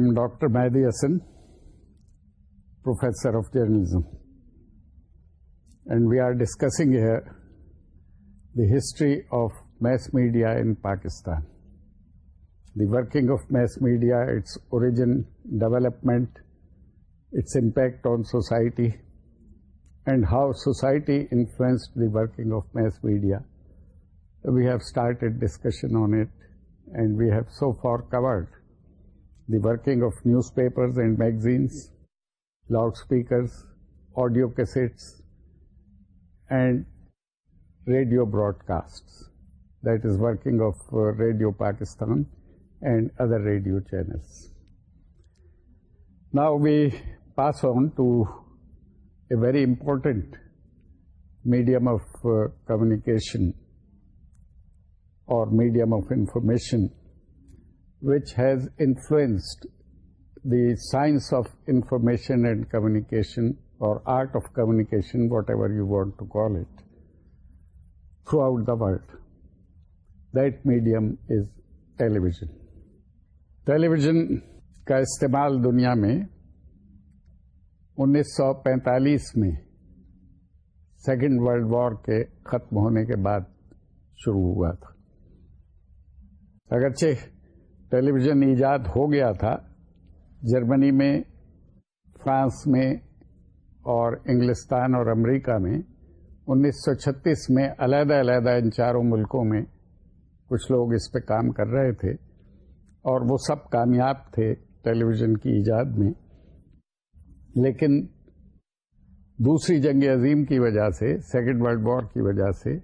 I am Dr. Mehdi Hasan, Professor of Journalism, and we are discussing here the history of mass media in Pakistan, the working of mass media, its origin, development, its impact on society, and how society influenced the working of mass media. We have started discussion on it, and we have so far covered the working of newspapers and magazines, loudspeakers, audio cassettes, and radio broadcasts. That is working of uh, Radio Pakistan and other radio channels. Now we pass on to a very important medium of uh, communication or medium of information, which has influenced the science of information and communication اور art of communication, whatever you want to call it throughout the medium that medium is television television کا استعمال دنیا میں انیس سو پینتالیس میں second world war کے ختم ہونے کے بعد شروع ہوا تھا اگرچہ ٹیلی ویژن ایجاد ہو گیا تھا جرمنی میں فرانس میں اور انگلستان اور امریکہ میں انیس سو چھتیس میں علیحدہ علیحدہ ان چاروں ملکوں میں کچھ لوگ اس پہ کام کر رہے تھے اور وہ سب کامیاب تھے ٹیلی ویژن کی ایجاد میں لیکن دوسری جنگ عظیم کی وجہ سے سیکنڈ ورلڈ وار کی وجہ سے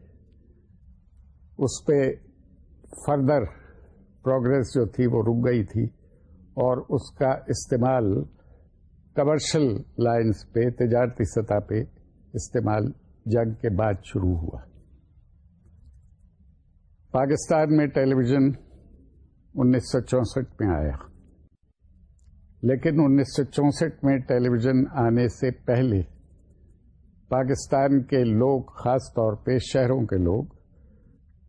اس پہ فردر پروگرس جو تھی وہ رک گئی تھی اور اس کا استعمال کمرشل لائنس پہ تجارتی سطح پہ استعمال جنگ کے بعد شروع ہوا پاکستان میں ٹیلی ویژن انیس سو چونسٹھ میں آیا لیکن انیس سو چونسٹھ میں ٹیلی ویژن آنے سے پہلے پاکستان کے لوگ خاص طور پہ شہروں کے لوگ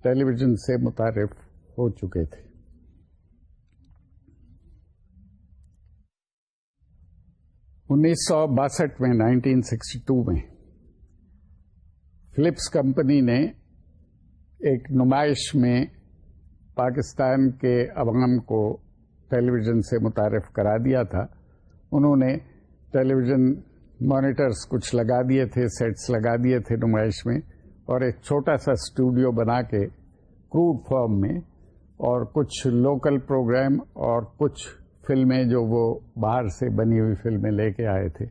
ٹیلی ویژن سے متعارف ہو چکے تھے انیس سو باسٹھ میں نائنٹین سکسٹی ٹو میں فلپس کمپنی نے ایک نمائش میں پاکستان کے عوام کو ٹیلی ویژن سے متعارف کرا دیا تھا انہوں نے ٹیلی ویژن مانیٹرس کچھ لگا دیے تھے سیٹس لگا دیے تھے نمائش میں اور ایک چھوٹا سا اسٹوڈیو بنا کے کروڈ فارم میں اور کچھ لوکل پروگرام اور کچھ فلمیں جو وہ باہر سے بنی ہوئی فلمیں لے کے آئے تھے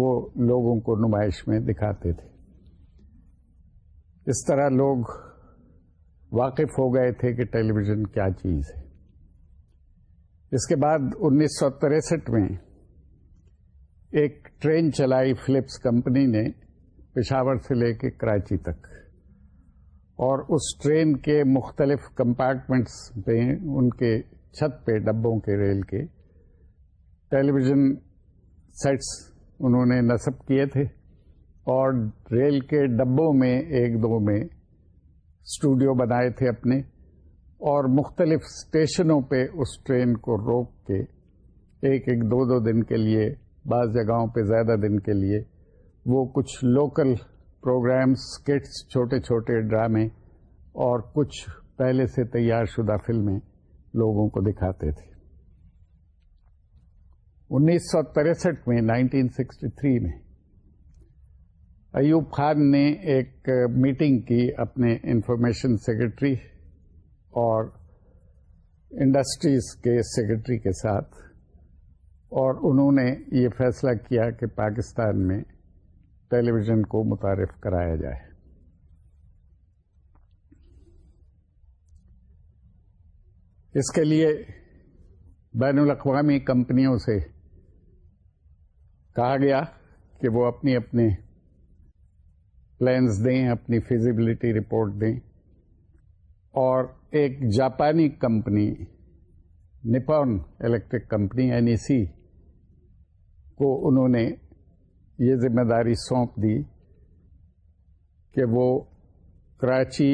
وہ لوگوں کو نمائش میں دکھاتے تھے اس طرح لوگ واقف ہو گئے تھے کہ ٹیلی ویژن کیا چیز ہے اس کے بعد انیس سو تریسٹھ میں ایک ٹرین چلائی فلپس کمپنی نے پشاور سے لے کے کراچی تک اور اس ٹرین کے مختلف کمپارٹمنٹس پہ ان کے چھت پہ ڈبوں کے ریل کے ٹیلی ویژن سیٹس انہوں نے نصب کیے تھے اور ریل کے ڈبوں میں ایک دو میں اسٹوڈیو بنائے تھے اپنے اور مختلف اسٹیشنوں پہ اس ٹرین کو روک کے ایک ایک دو دو دن کے لیے بعض جگہوں پہ زیادہ دن کے لیے وہ کچھ لوکل پروگرامس اسکٹس چھوٹے چھوٹے ڈرامے اور کچھ پہلے سے تیار شدہ فلمیں لوگوں کو دکھاتے تھے انیس سو تریسٹھ میں نائنٹین سکسٹی تھری میں ایوب خان نے ایک میٹنگ کی اپنے انفارمیشن سیکرٹری اور انڈسٹریز کے سیکرٹری کے ساتھ اور انہوں نے یہ فیصلہ کیا کہ پاکستان میں ٹیلی ویژن کو متعارف کرایا جائے اس کے لیے بین الاقوامی کمپنیوں سے کہا گیا کہ وہ اپنی اپنے پلانس دیں اپنی فیزیبلٹی رپورٹ دیں اور ایک جاپانی company Nippon electric company N E C کو انہوں نے یہ ذمہ داری سونپ دی کہ وہ کراچی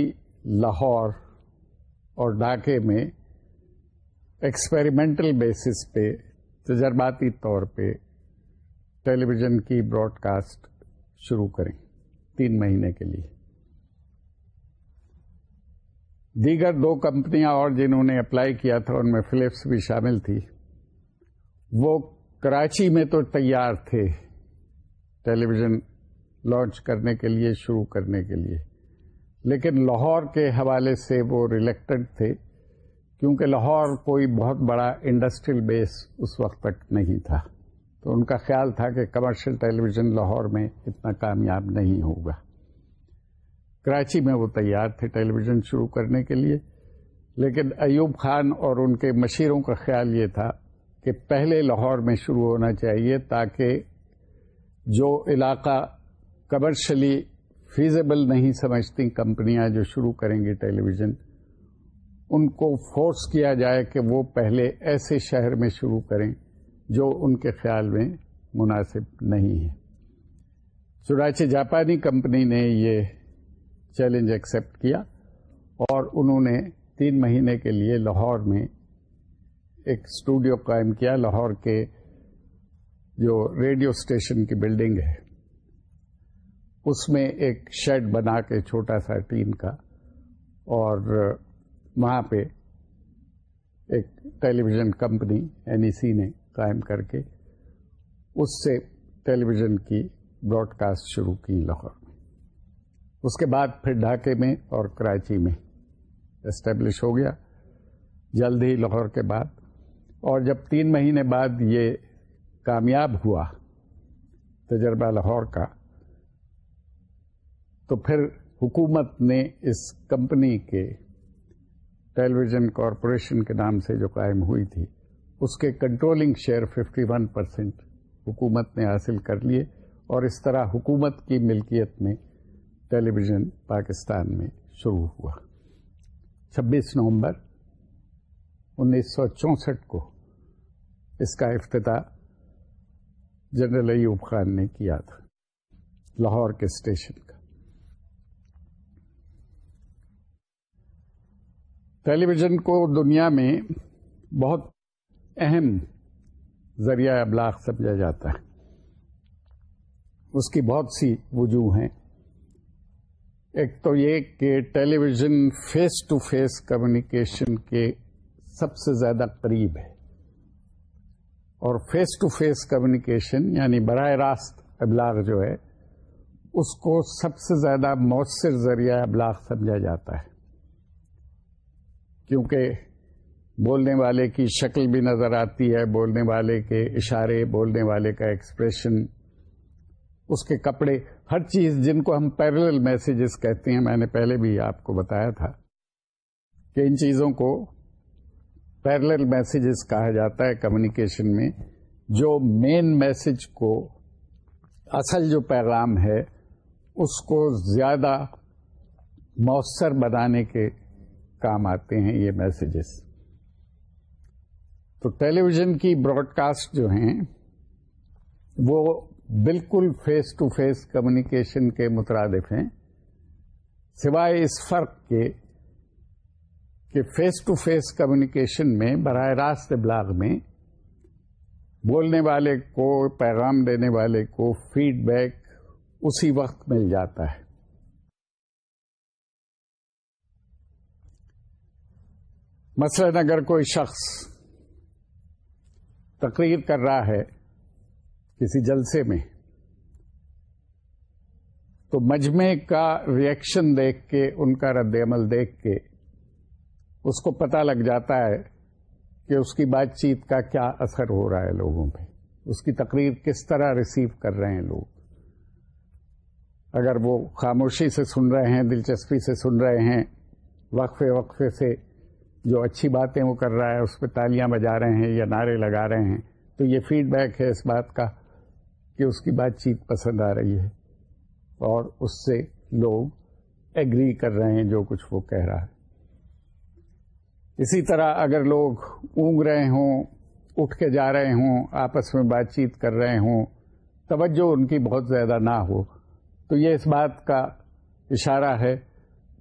لاہور اور ڈھاکے میں ایکسپیریمنٹل بیسس پہ تجرباتی طور پہ ٹیلی ویژن کی براڈ کاسٹ شروع کریں تین مہینے کے لیے دیگر دو کمپنیاں اور جنہوں نے اپلائی کیا تھا ان میں فلپس بھی شامل تھی وہ کراچی میں تو تیار تھے ٹیلی ویژن لانچ کرنے کے لیے شروع کرنے کے لیے لیکن لاہور کے حوالے سے وہ ریلیکٹڈ تھے کیونکہ لاہور کوئی بہت بڑا انڈسٹریل بیس اس وقت تک نہیں تھا تو ان کا خیال تھا کہ کمرشل ٹیلی ویژن لاہور میں اتنا کامیاب نہیں ہوگا کراچی میں وہ تیار تھے ٹیلی ویژن شروع کرنے کے لیے لیکن ایوب خان اور ان کے مشیروں کا خیال یہ تھا کہ پہلے لاہور میں شروع ہونا چاہیے تاکہ جو علاقہ کمرشلی فیزیبل نہیں سمجھتی کمپنیاں جو شروع کریں گے ٹیلی ویژن ان کو فورس کیا جائے کہ وہ پہلے ایسے شہر میں شروع کریں جو ان کے خیال میں مناسب نہیں ہے چنانچہ جاپانی کمپنی نے یہ چیلنج ایکسپٹ کیا اور انہوں نے تین مہینے کے لیے لاہور میں ایک اسٹوڈیو قائم کیا لاہور کے جو ریڈیو اسٹیشن کی بلڈنگ ہے اس میں ایک شیڈ بنا کے چھوٹا سا ٹین کا اور وہاں پہ ایک television company N E C نے قائم کر کے اس سے ٹیلی ویژن کی براڈ کاسٹ شروع کی لاہور اس کے بعد پھر ڈھاکے میں اور کراچی میں اسٹیبلش ہو گیا جلد ہی لاہور کے بعد اور جب تین مہینے بعد یہ کامیاب ہوا تجربہ لاہور کا تو پھر حکومت نے اس کمپنی کے ٹیلی ویژن کارپوریشن کے نام سے جو قائم ہوئی تھی اس کے controlling share fifty one percent حکومت نے حاصل کر لیے اور اس طرح حکومت کی ملکیت میں ٹیلی ویژن پاکستان میں شروع ہوا چھبیس نومبر انیس سو چونسٹھ کو اس کا افتتاح جنرل ایوب خان نے کیا تھا لاہور کے اسٹیشن کا ٹیلی ویژن کو دنیا میں بہت اہم ذریعہ ابلاغ سمجھا جاتا ہے اس کی بہت سی وجوہ ہیں ایک تو یہ کہ television face to face communication کے سب سے زیادہ قریب ہے اور فیس ٹو فیس کمیونیکیشن یعنی براہ راست ابلاغ جو ہے اس کو سب سے زیادہ مؤثر ذریعہ ابلاغ سمجھا جاتا ہے کیونکہ بولنے والے کی شکل بھی نظر آتی ہے بولنے والے کے اشارے بولنے والے کا ایکسپریشن اس کے کپڑے ہر چیز جن کو ہم پیرل میسیجز کہتے ہیں میں نے پہلے بھی آپ کو بتایا تھا کہ ان چیزوں کو پیرل میسیجز کہا جاتا ہے کمیونیکیشن میں جو مین میسج کو اصل جو پیغام ہے اس کو زیادہ مؤثر بنانے کے کام آتے ہیں یہ میسیجز تو ٹیلی ویژن کی براڈ کاسٹ جو ہیں وہ بالکل فیس ٹو فیس کمیونیکیشن کے مترادف ہیں سوائے اس فرق کے کہ فیس ٹو فیس کمیونیکیشن میں براہ راست ابلاغ میں بولنے والے کو پیغام دینے والے کو فیڈ بیک اسی وقت مل جاتا ہے مثلا اگر کوئی شخص تقریر کر رہا ہے کسی جلسے میں تو مجمع کا ریئیکشن دیکھ کے ان کا رد عمل دیکھ کے اس کو پتہ لگ جاتا ہے کہ اس کی بات چیت کا کیا اثر ہو رہا ہے لوگوں پہ اس کی تقریر کس طرح ریسیو کر رہے ہیں لوگ اگر وہ خاموشی سے سن رہے ہیں دلچسپی سے سن رہے ہیں وقفے وقفے سے جو اچھی باتیں وہ کر رہا ہے اس پہ تالیاں بجا رہے ہیں یا نعرے لگا رہے ہیں تو یہ فیڈ بیک ہے اس بات کا کہ اس کی بات چیت پسند آ رہی ہے اور اس سے لوگ ایگری کر رہے ہیں جو کچھ وہ کہہ رہا ہے اسی طرح اگر لوگ اونگ رہے ہوں اٹھ کے جا رہے ہوں آپس میں بات چیت کر رہے ہوں توجہ ان کی بہت زیادہ نہ ہو تو یہ اس بات کا اشارہ ہے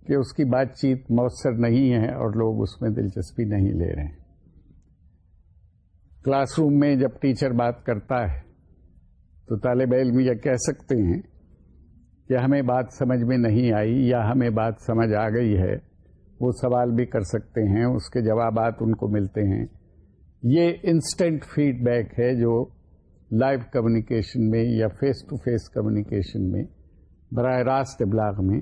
کہ اس کی بات چیت مؤثر نہیں ہے اور لوگ اس میں دلچسپی نہیں لے رہے ہیں کلاس روم میں جب ٹیچر بات کرتا ہے تو طالب علم یہ کہہ سکتے ہیں کہ ہمیں بات سمجھ میں نہیں آئی یا ہمیں بات سمجھ آ گئی ہے وہ سوال بھی کر سکتے ہیں اس کے جوابات ان کو ملتے ہیں یہ انسٹنٹ فیڈ بیک ہے جو لائیو کمیونیکیشن میں یا فیس ٹو فیس کمیونیکیشن میں براہ راست ابلاغ میں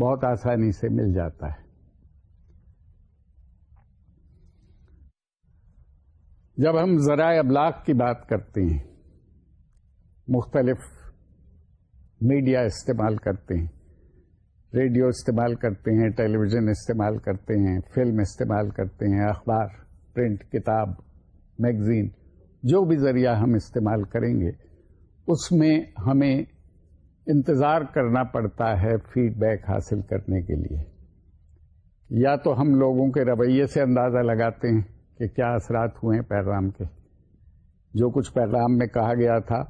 بہت آسانی سے مل جاتا ہے جب ہم ذرائع ابلاغ کی بات کرتے ہیں مختلف میڈیا استعمال کرتے ہیں ریڈیو استعمال کرتے ہیں ٹیلی ویژن استعمال کرتے ہیں فلم استعمال کرتے ہیں اخبار پرنٹ کتاب میگزین جو بھی ذریعہ ہم استعمال کریں گے اس میں ہمیں انتظار کرنا پڑتا ہے فیڈ بیک حاصل کرنے کے لیے یا تو ہم لوگوں کے رویے سے اندازہ لگاتے ہیں کہ کیا اثرات ہوئے ہیں پیغام کے جو کچھ پیغام میں کہا گیا تھا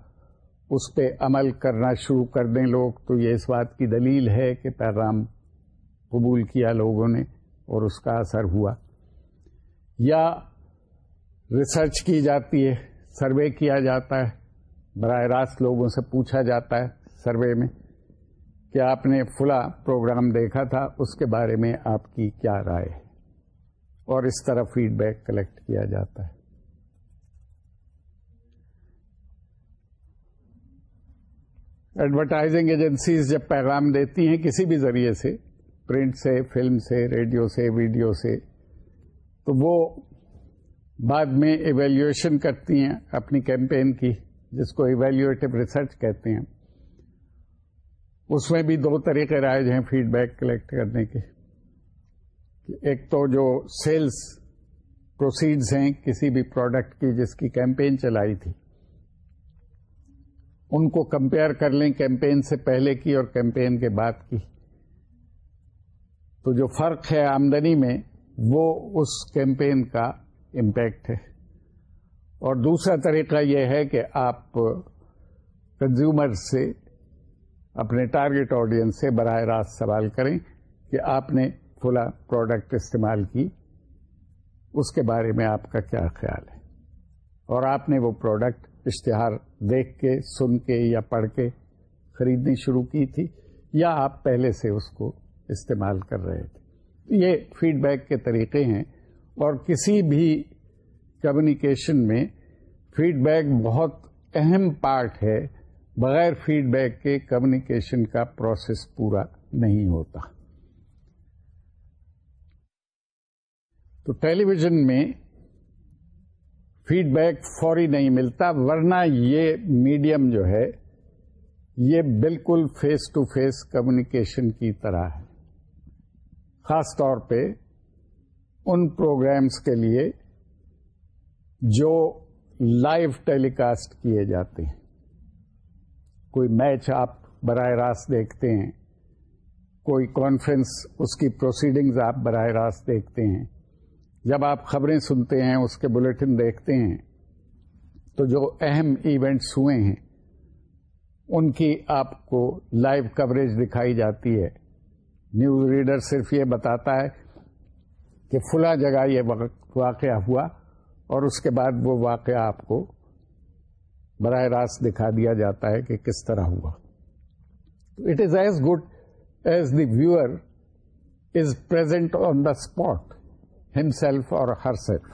اس پہ عمل کرنا شروع کر دیں لوگ تو یہ اس بات کی دلیل ہے کہ پیغام قبول کیا لوگوں نے اور اس کا اثر ہوا یا ریسرچ کی جاتی ہے سروے کیا جاتا ہے براہ راست لوگوں سے پوچھا جاتا ہے سروے میں کہ آپ نے فلا پروگرام دیکھا تھا اس کے بارے میں آپ کی کیا رائے ہے اور اس طرح فیڈ بیک کلیکٹ کیا جاتا ہے ایڈورٹائزنگ ایجنسیز جب پیغام دیتی ہیں کسی بھی ذریعے سے پرنٹ سے فلم سے ریڈیو سے ویڈیو سے تو وہ بعد میں ایویلویشن کرتی ہیں اپنی کیمپین کی جس کو ایویلویٹو ریسرچ کہتے ہیں اس میں بھی دو طریقے رائج ہیں فیڈ بیک کلیکٹ کرنے کے ایک تو جو سیلز پروسیڈز ہیں کسی بھی پروڈکٹ کی جس کی کیمپین چلائی تھی ان کو کمپیئر کر لیں کیمپین سے پہلے کی اور کیمپین کے بعد کی تو جو فرق ہے آمدنی میں وہ اس کیمپین کا امپیکٹ ہے اور دوسرا طریقہ یہ ہے کہ آپ کنزیومر سے اپنے ٹارگیٹ آڈینس سے براہ راست سوال کریں کہ آپ نے کھلا پروڈکٹ استعمال کی اس کے بارے میں آپ کا کیا خیال ہے اور آپ نے وہ پروڈکٹ اشتہار دیکھ کے سن کے یا پڑھ کے خریدنی شروع کی تھی یا آپ پہلے سے اس کو استعمال کر رہے تھے یہ فیڈ بیک کے طریقے ہیں اور کسی بھی کمیونیکیشن میں فیڈ بیک بہت اہم پارٹ ہے بغیر فیڈ بیک کے کمیونیکیشن کا پروسیس پورا نہیں ہوتا تو ٹیلی ویژن میں فیڈ بیک فوری نہیں ملتا ورنہ یہ میڈیم جو ہے یہ بالکل فیس ٹو فیس کمیونیکیشن کی طرح ہے خاص طور پہ ان پروگرامز کے لیے جو لائیو ٹیلی کاسٹ کیے جاتے ہیں کوئی میچ آپ براہ راست دیکھتے ہیں کوئی کانفرنس اس کی پروسیڈنگز آپ براہ راست دیکھتے ہیں جب آپ خبریں سنتے ہیں اس کے بلٹن دیکھتے ہیں تو جو اہم ایونٹس ہوئے ہیں ان کی آپ کو لائیو کوریج دکھائی جاتی ہے نیوز ریڈر صرف یہ بتاتا ہے کہ فلا جگہ یہ واقعہ ہوا اور اس کے بعد وہ واقعہ آپ کو براہ راست دکھا دیا جاتا ہے کہ کس طرح ہوا it is as good as the viewer is present on the spot ہم سیلف اور ہر سیلف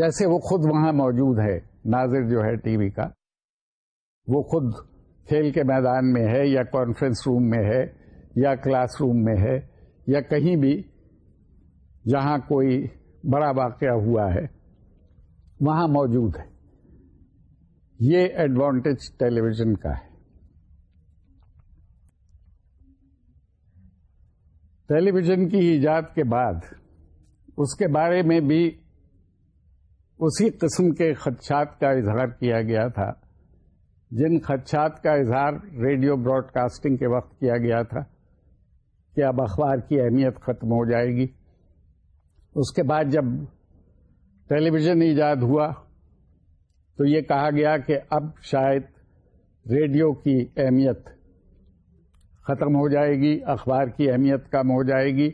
جیسے وہ خود وہاں موجود ہے ناظر جو ہے ٹی وی کا وہ خود کھیل کے میدان میں ہے یا کانفرنس روم میں ہے یا کلاس روم میں ہے یا کہیں بھی جہاں کوئی بڑا واقعہ ہوا ہے وہاں موجود ہے یہ ایڈوانٹیج ٹیلی ویژن کا ہے ٹیلی ویژن کی ایجاد کے بعد اس کے بارے میں بھی اسی قسم کے خدشات کا اظہار کیا گیا تھا جن خدشات کا اظہار ریڈیو براڈ کاسٹنگ کے وقت کیا گیا تھا کہ اب اخبار کی اہمیت ختم ہو جائے گی اس کے بعد جب ٹیلی ویژن ایجاد ہوا تو یہ کہا گیا کہ اب شاید ریڈیو کی اہمیت ختم ہو جائے گی اخبار کی اہمیت کم ہو جائے گی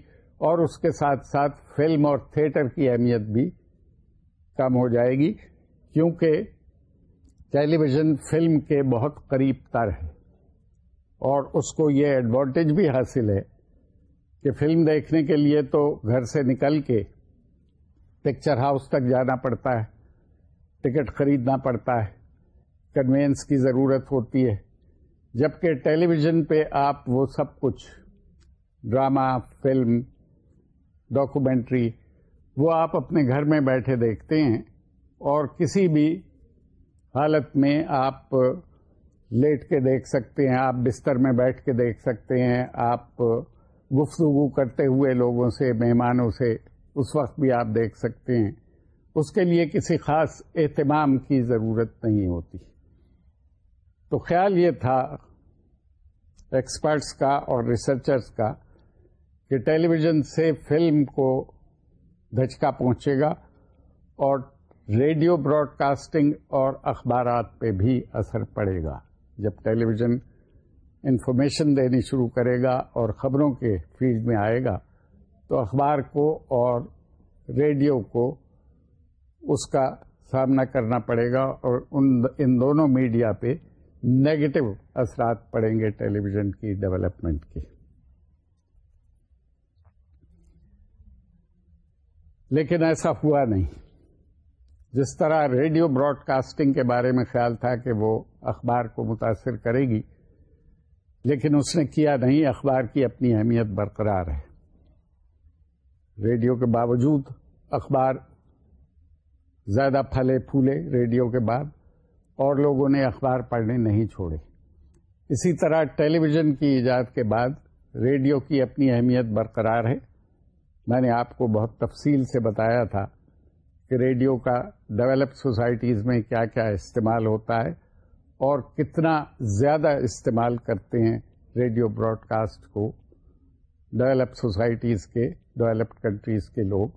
اور اس کے ساتھ ساتھ فلم اور تھیٹر کی اہمیت بھی کم ہو جائے گی کیونکہ ٹیلی ویژن فلم کے بہت قریب تر ہے اور اس کو یہ ایڈوانٹیج بھی حاصل ہے کہ فلم دیکھنے کے لیے تو گھر سے نکل کے پکچر ہاؤس تک جانا پڑتا ہے ٹکٹ خریدنا پڑتا ہے کنوینس کی ضرورت ہوتی ہے جبکہ ٹیلی ویژن پہ آپ وہ سب کچھ ڈرامہ فلم ڈاکومنٹری وہ آپ اپنے گھر میں بیٹھے دیکھتے ہیں اور کسی بھی حالت میں آپ لیٹ کے دیکھ سکتے ہیں آپ بستر میں بیٹھ کے دیکھ سکتے ہیں آپ گفتگو کرتے ہوئے لوگوں سے مہمانوں سے اس وقت بھی آپ دیکھ سکتے ہیں اس کے لیے کسی خاص اہتمام کی ضرورت نہیں ہوتی تو خیال یہ تھا ایکسپرٹس کا اور ریسرچرس کا کہ ٹیلی ویژن سے فلم کو دھچکا پہنچے گا اور ریڈیو براڈ کاسٹنگ اور اخبارات پہ بھی اثر پڑے گا جب ٹیلی ویژن انفارمیشن دینی شروع کرے گا اور خبروں کے فیڈ میں آئے گا تو اخبار کو اور ریڈیو کو اس کا سامنا کرنا پڑے گا اور ان دونوں میڈیا پہ نگیٹو اثرات پڑیں گے ٹیلی ویژن کی ڈیولپمنٹ کے لیکن ایسا ہوا نہیں جس طرح ریڈیو براڈ کاسٹنگ کے بارے میں خیال تھا کہ وہ اخبار کو متاثر کرے گی لیکن اس نے کیا نہیں اخبار کی اپنی اہمیت برقرار ہے ریڈیو کے باوجود اخبار زیادہ پھلے پھولے ریڈیو کے بعد اور لوگوں نے اخبار پڑھنے نہیں چھوڑے اسی طرح ٹیلی ویژن کی ایجاد کے بعد ریڈیو کی اپنی اہمیت برقرار ہے میں نے آپ کو بہت تفصیل سے بتایا تھا کہ ریڈیو کا ڈیولپ سوسائٹیز میں کیا کیا استعمال ہوتا ہے اور کتنا زیادہ استعمال کرتے ہیں ریڈیو براڈ کاسٹ کو ڈیولپ سوسائٹیز کے ڈیولپڈ کنٹریز کے لوگ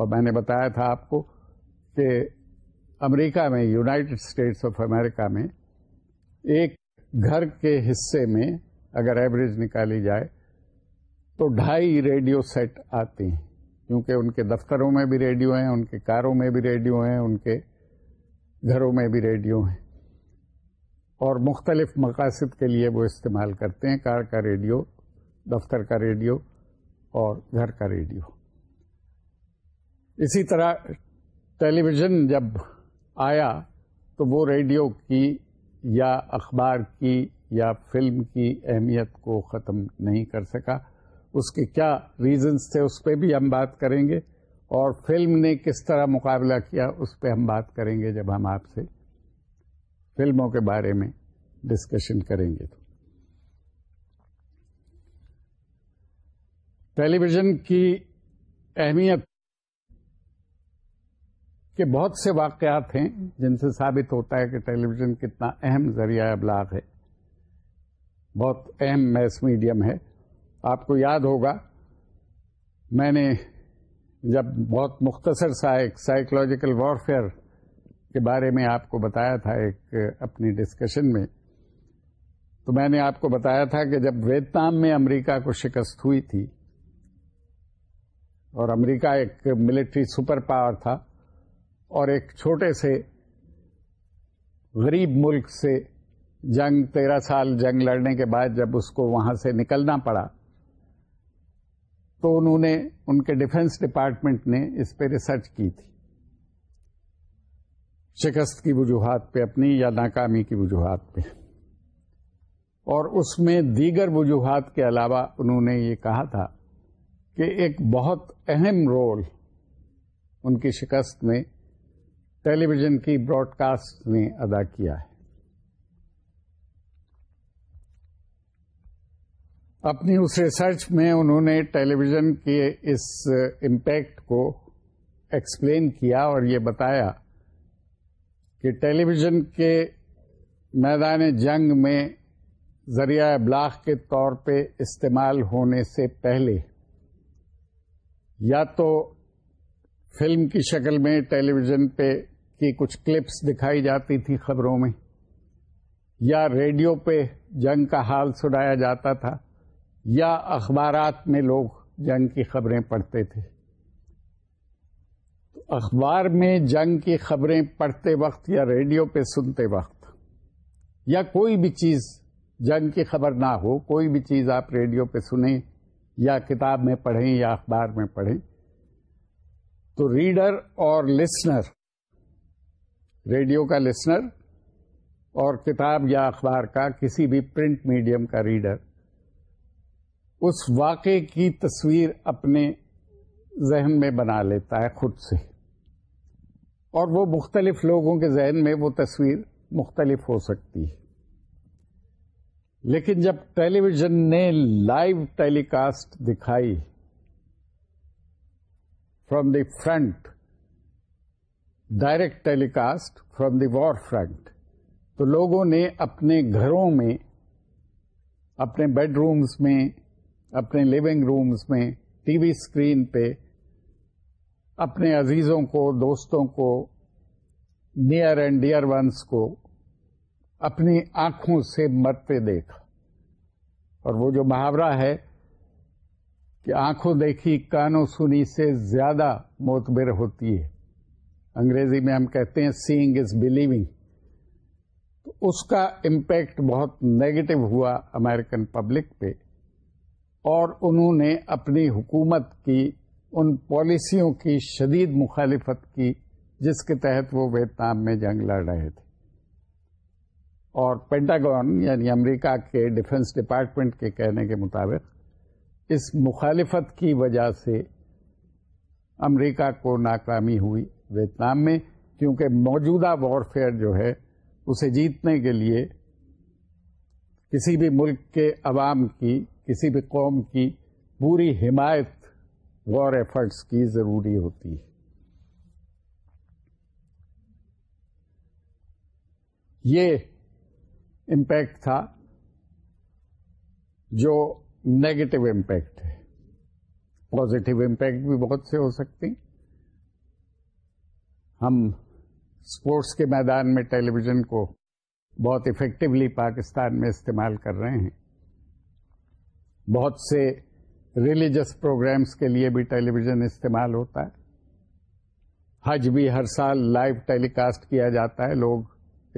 اور میں نے بتایا تھا آپ کو کہ امریکہ میں یونائٹڈ اسٹیٹس آف امریکہ میں ایک گھر کے حصے میں اگر ایوریج نکالی جائے تو ڈھائی ریڈیو سیٹ آتے ہیں کیونکہ ان کے دفتروں میں بھی ریڈیو ہیں ان کے کاروں میں بھی ریڈیو ہیں ان کے گھروں میں بھی ریڈیو ہیں اور مختلف مقاصد کے لیے وہ استعمال کرتے ہیں کار کا ریڈیو دفتر کا ریڈیو اور گھر کا ریڈیو اسی طرح ٹیلی ویژن جب آیا تو وہ ریڈیو کی یا اخبار کی یا فلم کی اہمیت کو ختم نہیں کر سکا اس کے کیا ریزنس تھے اس پہ بھی ہم بات کریں گے اور فلم نے کس طرح مقابلہ کیا اس پہ ہم بات کریں گے جب ہم آپ سے فلموں کے بارے میں ڈسکشن کریں گے تو ٹیلی ویژن کی اہمیت بہت سے واقعات ہیں جن سے ثابت ہوتا ہے کہ ٹیلی ویژن کتنا اہم ذریعہ ابلاغ ہے بہت اہم میس میڈیم ہے آپ کو یاد ہوگا میں نے جب بہت مختصر سا ایک سائیکلوجیکل وارفیئر کے بارے میں آپ کو بتایا تھا ایک اپنی ڈسکشن میں تو میں نے آپ کو بتایا تھا کہ جب ویتنام میں امریکہ کو شکست ہوئی تھی اور امریکہ ایک ملٹری سپر پاور تھا اور ایک چھوٹے سے غریب ملک سے جنگ تیرہ سال جنگ لڑنے کے بعد جب اس کو وہاں سے نکلنا پڑا تو انہوں نے ان کے ڈیفنس ڈپارٹمنٹ نے اس پہ ریسرچ کی تھی شکست کی وجوہات پہ اپنی یا ناکامی کی وجوہات پہ اور اس میں دیگر وجوہات کے علاوہ انہوں نے یہ کہا تھا کہ ایک بہت اہم رول ان کی شکست میں ٹیلی ویژن کی براڈ کاسٹ نے ادا کیا ہے اپنی اس ریسرچ میں انہوں نے ٹیلی ویژن کے اس امپیکٹ کو ایکسپلین کیا اور یہ بتایا کہ ٹیلی ویژن کے میدان جنگ میں ذریعہ ابلاغ کے طور پہ استعمال ہونے سے پہلے یا تو فلم کی شکل میں ٹیلی ویژن پہ کی کچھ کلپس دکھائی جاتی تھی خبروں میں یا ریڈیو پہ جنگ کا حال سنایا جاتا تھا یا اخبارات میں لوگ جنگ کی خبریں پڑھتے تھے اخبار میں جنگ کی خبریں پڑھتے وقت یا ریڈیو پہ سنتے وقت یا کوئی بھی چیز جنگ کی خبر نہ ہو کوئی بھی چیز آپ ریڈیو پہ سنیں یا کتاب میں پڑھیں یا اخبار میں پڑھیں تو ریڈر اور لسنر ریڈیو کا لسنر اور کتاب یا اخبار کا کسی بھی پرنٹ میڈیم کا ریڈر اس واقعے کی تصویر اپنے ذہن میں بنا لیتا ہے خود سے اور وہ مختلف لوگوں کے ذہن میں وہ تصویر مختلف ہو سکتی ہے لیکن جب ٹیلی ویژن نے لائیو ٹیلی کاسٹ دکھائی from the front direct telecast the the war front تو لوگوں نے اپنے گھروں میں اپنے بیڈ رومس میں اپنے لیونگ رومس میں ٹی وی اسکرین پہ اپنے عزیزوں کو دوستوں کو نیئر اینڈ ڈیئر ونس کو اپنی آنکھوں سے مرتے دیکھا اور وہ جو محاورہ ہے کہ آنکھوں دیکھی کانوں سنی سے زیادہ معتبر ہوتی ہے انگریزی میں ہم کہتے ہیں سینگ از بلیونگ تو اس کا امپیکٹ بہت نگیٹو ہوا امیرکن پبلک پہ اور انہوں نے اپنی حکومت کی ان پالیسیوں کی شدید مخالفت کی جس کے تحت وہ ویتنام میں جنگ لڑ رہے تھے اور پینٹاگون یعنی امریکہ کے ڈیفنس ڈپارٹمنٹ کے کہنے کے مطابق اس مخالفت کی وجہ سے امریکہ کو ناکامی ہوئی ویتنام میں کیونکہ موجودہ وار فیئر جو ہے اسے جیتنے کے لیے کسی بھی ملک کے عوام کی کسی بھی قوم کی پوری حمایت وار ایفرٹس کی ضروری ہوتی ہے یہ امپیکٹ تھا جو نیگیٹو امپیکٹ ہے پوزیٹیو امپیکٹ بھی بہت سے ہو سکتے ہیں ہم اسپورٹس کے میدان میں ٹیلی ویژن کو بہت افیکٹولی پاکستان میں استعمال کر رہے ہیں بہت سے ریلیجس پروگرامس کے لیے بھی ٹیلی ویژن استعمال ہوتا ہے حج بھی ہر سال لائیو ٹیلی کاسٹ کیا جاتا ہے لوگ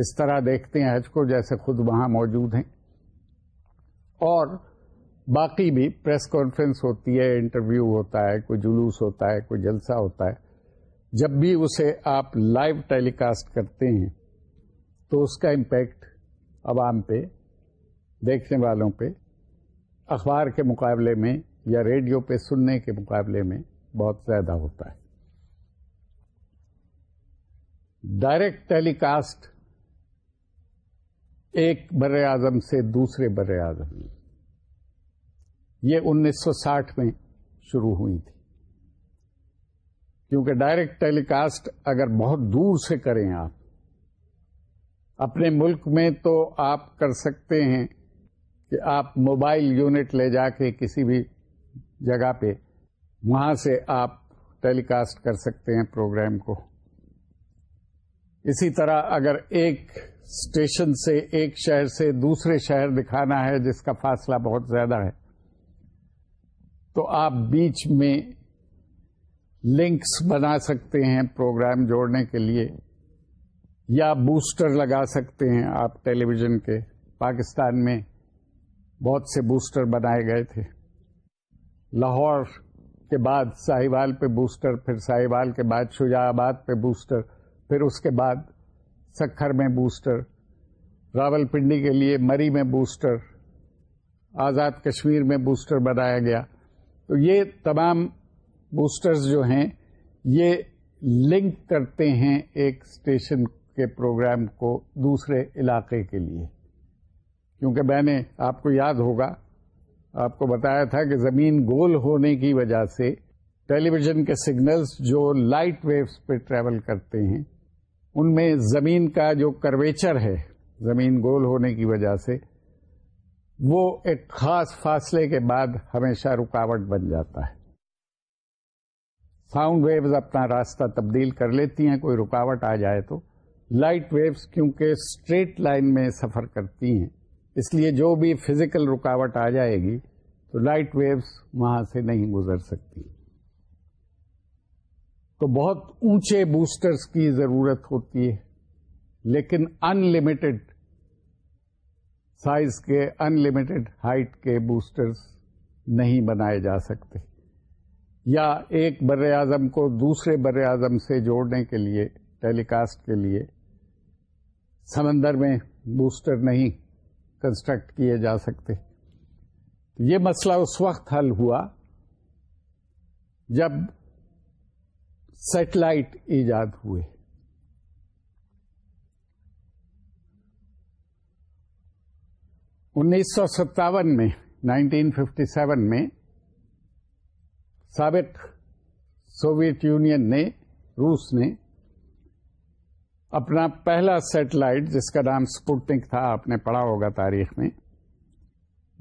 اس طرح دیکھتے ہیں حج کو جیسے خود وہاں موجود ہیں اور باقی بھی پریس کانفرنس ہوتی ہے انٹرویو ہوتا ہے کوئی جلوس ہوتا ہے کوئی جلسہ ہوتا ہے جب بھی اسے آپ لائیو ٹیلی کاسٹ کرتے ہیں تو اس کا امپیکٹ عوام پہ دیکھنے والوں پہ اخبار کے مقابلے میں یا ریڈیو پہ سننے کے مقابلے میں بہت زیادہ ہوتا ہے ڈائریکٹ ٹیلی کاسٹ ایک بر اعظم سے دوسرے بر اعظم یہ انیس سو ساٹھ میں شروع ہوئی تھی کیونکہ ڈائریکٹ ٹیلی کاسٹ اگر بہت دور سے کریں آپ اپنے ملک میں تو آپ کر سکتے ہیں کہ آپ موبائل یونٹ لے جا کے کسی بھی جگہ پہ وہاں سے آپ ٹیلی کاسٹ کر سکتے ہیں پروگرام کو اسی طرح اگر ایک اسٹیشن سے ایک شہر سے دوسرے شہر دکھانا ہے جس کا فاصلہ بہت زیادہ ہے تو آپ بیچ میں لنکس بنا سکتے ہیں پروگرام جوڑنے کے لیے یا بوسٹر لگا سکتے ہیں آپ ٹیلی ویژن کے پاکستان میں بہت سے بوسٹر بنائے گئے تھے لاہور کے بعد ساہیوال پہ بوسٹر پھر ساہیوال کے بعد شجا آباد پہ بوسٹر پھر اس کے بعد سکھر میں بوسٹر راول پنڈی کے لیے مری میں بوسٹر آزاد کشمیر میں بوسٹر بنایا گیا تو یہ تمام بوسٹرز جو ہیں یہ لنک کرتے ہیں ایک اسٹیشن کے پروگرام کو دوسرے علاقے کے لیے کیونکہ میں نے آپ کو یاد ہوگا آپ کو بتایا تھا کہ زمین گول ہونے کی وجہ سے ٹیلی ویژن کے سگنلز جو لائٹ ویوز پہ ٹریول کرتے ہیں ان میں زمین کا جو کرویچر ہے زمین گول ہونے کی وجہ سے وہ ایک خاص فاصلے کے بعد ہمیشہ رکاوٹ بن جاتا ہے ساؤنڈ ویوز اپنا راستہ تبدیل کر لیتی ہیں کوئی رکاوٹ آ جائے تو لائٹ ویوز کیونکہ اسٹریٹ لائن میں سفر کرتی ہیں اس لیے جو بھی فزیکل رکاوٹ آ جائے گی تو لائٹ ویوز وہاں سے نہیں گزر سکتی تو بہت اونچے بوسٹرز کی ضرورت ہوتی ہے لیکن انلمیٹڈ سائز کے ان لمیٹڈ ہائٹ کے بوسٹرز نہیں بنائے جا سکتے یا ایک بر اعظم کو دوسرے بر اعظم سے جوڑنے کے لیے ٹیلی کاسٹ کے لیے سمندر میں بوسٹر نہیں کنسٹرکٹ کیے جا سکتے یہ مسئلہ اس وقت حل ہوا جب سیٹلائٹ ایجاد ہوئے انیس سو ستاون میں نائنٹین ففٹی سیون میں سابق سوویت یونین نے روس نے اپنا پہلا سیٹلائٹ جس کا نام سپوٹنک تھا آپ نے پڑھا ہوگا تاریخ میں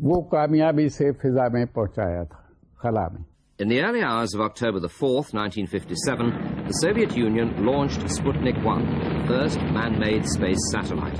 وہ کامیابی سے فضا میں پہنچایا تھا خلا میں In the early hours of October the 4th, 1957, the Soviet Union launched Sputnik 1, the first man-made space satellite.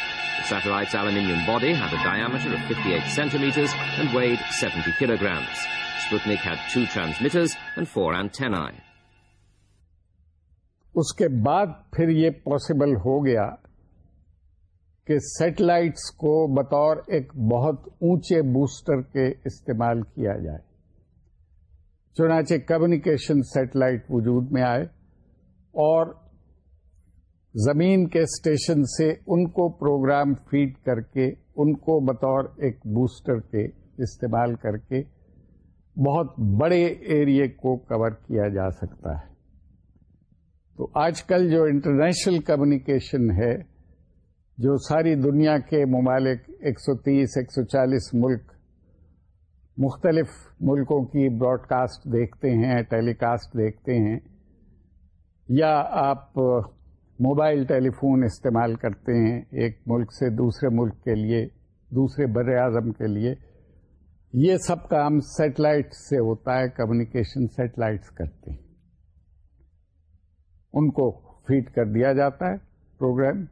satellite's aluminium body had a diameter of 58 centimetres and weighed 70 kilograms. Sputnik had two transmitters and four antennae. اس کے بعد پھر یہ possible ہو گیا کہ satellites کو بطور ایک بہت اونچے بوسٹر کے استعمال کیا جائے چنانچہ کمیونیکیشن سیٹلائٹ وجود میں آئے اور زمین کے اسٹیشن سے ان کو پروگرام فیڈ کر کے ان کو بطور ایک بوسٹر کے استعمال کر کے بہت بڑے ایریے کو کور کیا جا سکتا ہے تو آج کل جو انٹرنیشنل کمیونیکیشن ہے جو ساری دنیا کے ممالک ایک سو تیس ایک سو چالیس ملک مختلف ملکوں کی براڈ کاسٹ دیکھتے ہیں ٹیلی کاسٹ دیکھتے ہیں یا آپ موبائل ٹیلی فون استعمال کرتے ہیں ایک ملک سے دوسرے ملک کے لیے دوسرے بر اعظم کے لیے یہ سب کام سیٹلائٹ سے ہوتا ہے کمیونیکیشن سیٹلائٹس کرتے ہیں ان کو فیڈ کر دیا جاتا ہے پروگرام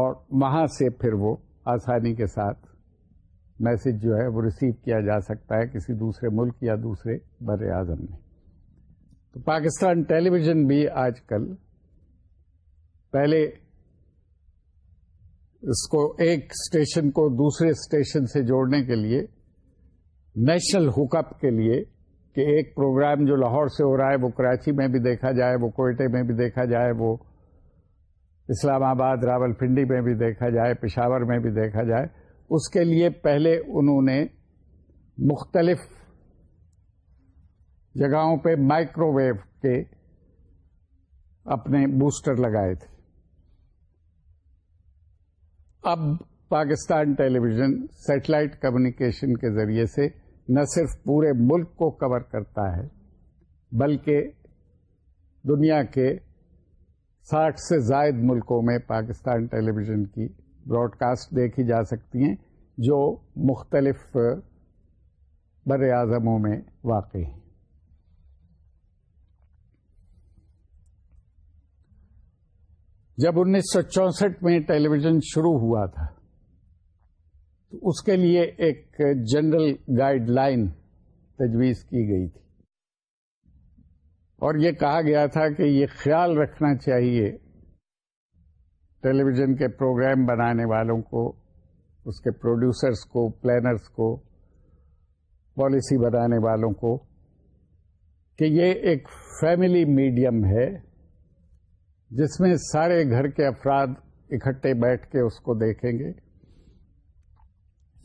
اور وہاں سے پھر وہ آسانی کے ساتھ میسج جو ہے وہ ریسیو کیا جا سکتا ہے کسی دوسرے ملک یا دوسرے بر اعظم میں تو پاکستان ٹیلی ویژن بھی آج کل پہلے اس کو ایک اسٹیشن کو دوسرے اسٹیشن سے جوڑنے کے لیے نیشنل ہک اپ کے لیے کہ ایک پروگرام جو لاہور سے ہو رہا ہے وہ کراچی میں بھی دیکھا جائے وہ کوئٹے میں بھی دیکھا جائے وہ اسلام آباد راول پنڈی میں بھی دیکھا جائے پشاور میں بھی دیکھا جائے اس کے لیے پہلے انہوں نے مختلف جگہوں پہ مائکرو ویو کے اپنے بوسٹر لگائے تھے اب Pakistan television satellite communication کے ذریعے سے نہ صرف پورے ملک کو کور کرتا ہے بلکہ دنیا کے ساٹھ سے زائد ملکوں میں پاکستان ٹیلی ویژن کی براڈ کاسٹ دیکھی جا سکتی ہیں جو مختلف بر اعظموں میں واقع ہیں جب انیس سو چونسٹھ میں ٹیلی ویژن شروع ہوا تھا تو اس کے لیے ایک جنرل گائیڈ لائن تجویز کی گئی تھی اور یہ کہا گیا تھا کہ یہ خیال رکھنا چاہیے ٹیلی ویژن کے پروگرام بنانے والوں کو اس کے پروڈیوسرس کو پلانرس کو پالیسی بنانے والوں کو کہ یہ ایک فیملی میڈیم ہے جس میں سارے گھر کے افراد اکٹھے بیٹھ کے اس کو دیکھیں گے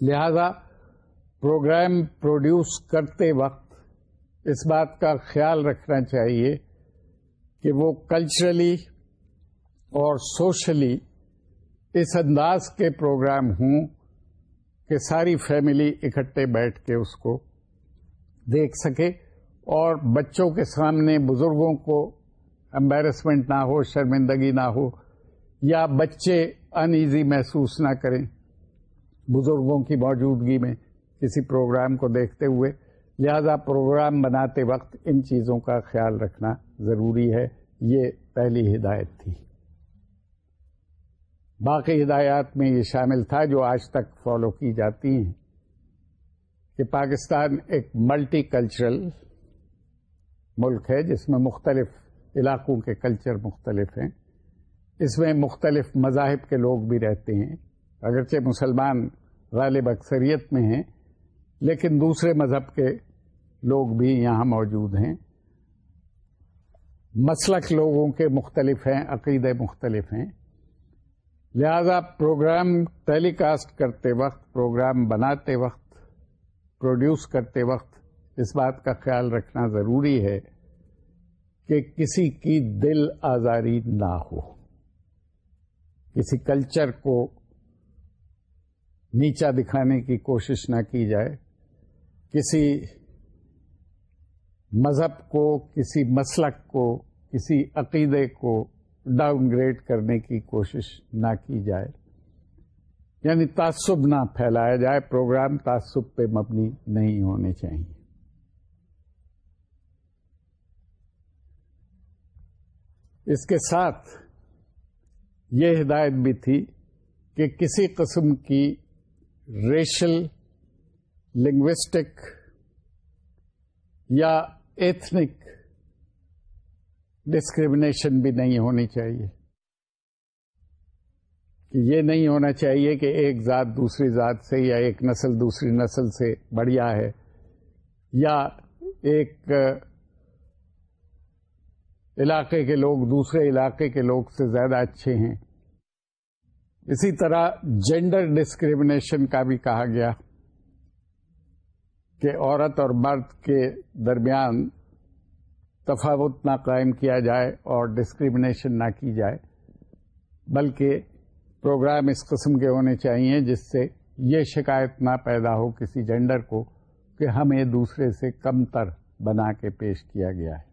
لہذا پروگرام پروڈیوس کرتے وقت اس بات کا خیال رکھنا چاہیے کہ وہ کلچرلی اور سوشلی اس انداز کے پروگرام ہوں کہ ساری فیملی اکٹھے بیٹھ کے اس کو دیکھ سکے اور بچوں کے سامنے بزرگوں کو امبیرسمنٹ نہ ہو شرمندگی نہ ہو یا بچے انیزی محسوس نہ کریں بزرگوں کی موجودگی میں کسی پروگرام کو دیکھتے ہوئے لہذا پروگرام بناتے وقت ان چیزوں کا خیال رکھنا ضروری ہے یہ پہلی ہدایت تھی باقی ہدایات میں یہ شامل تھا جو آج تک فالو کی جاتی ہیں کہ پاکستان ایک ملٹی کلچرل ملک ہے جس میں مختلف علاقوں کے کلچر مختلف ہیں اس میں مختلف مذاہب کے لوگ بھی رہتے ہیں اگرچہ مسلمان غالب اکثریت میں ہیں لیکن دوسرے مذہب کے لوگ بھی یہاں موجود ہیں مسلک لوگوں کے مختلف ہیں عقیدے مختلف ہیں لہذا پروگرام ٹیلی کاسٹ کرتے وقت پروگرام بناتے وقت پروڈیوس کرتے وقت اس بات کا خیال رکھنا ضروری ہے کہ کسی کی دل آزاری نہ ہو کسی کلچر کو نیچا دکھانے کی کوشش نہ کی جائے کسی مذہب کو کسی مسلک کو کسی عقیدے کو ڈاؤن گریڈ کرنے کی کوشش نہ کی جائے یعنی تعصب نہ پھیلایا جائے پروگرام تعصب پہ مبنی نہیں ہونے چاہیے اس کے ساتھ یہ ہدایت بھی تھی کہ کسی قسم کی ریشل لنگوسٹک یا ایتھنک ڈسکریمنیشن بھی نہیں ہونی چاہیے کہ یہ نہیں ہونا چاہیے کہ ایک ذات دوسری ذات سے یا ایک نسل دوسری نسل سے بڑھیا ہے یا ایک علاقے کے لوگ دوسرے علاقے کے لوگ سے زیادہ اچھے ہیں اسی طرح جینڈر ڈسکریمنیشن کا بھی کہا گیا کہ عورت اور مرد کے درمیان تفاوت نہ قائم کیا جائے اور ڈسکریمنیشن نہ کی جائے بلکہ پروگرام اس قسم کے ہونے چاہیے جس سے یہ شکایت نہ پیدا ہو کسی جینڈر کو کہ ہمیں دوسرے سے کم تر بنا کے پیش کیا گیا ہے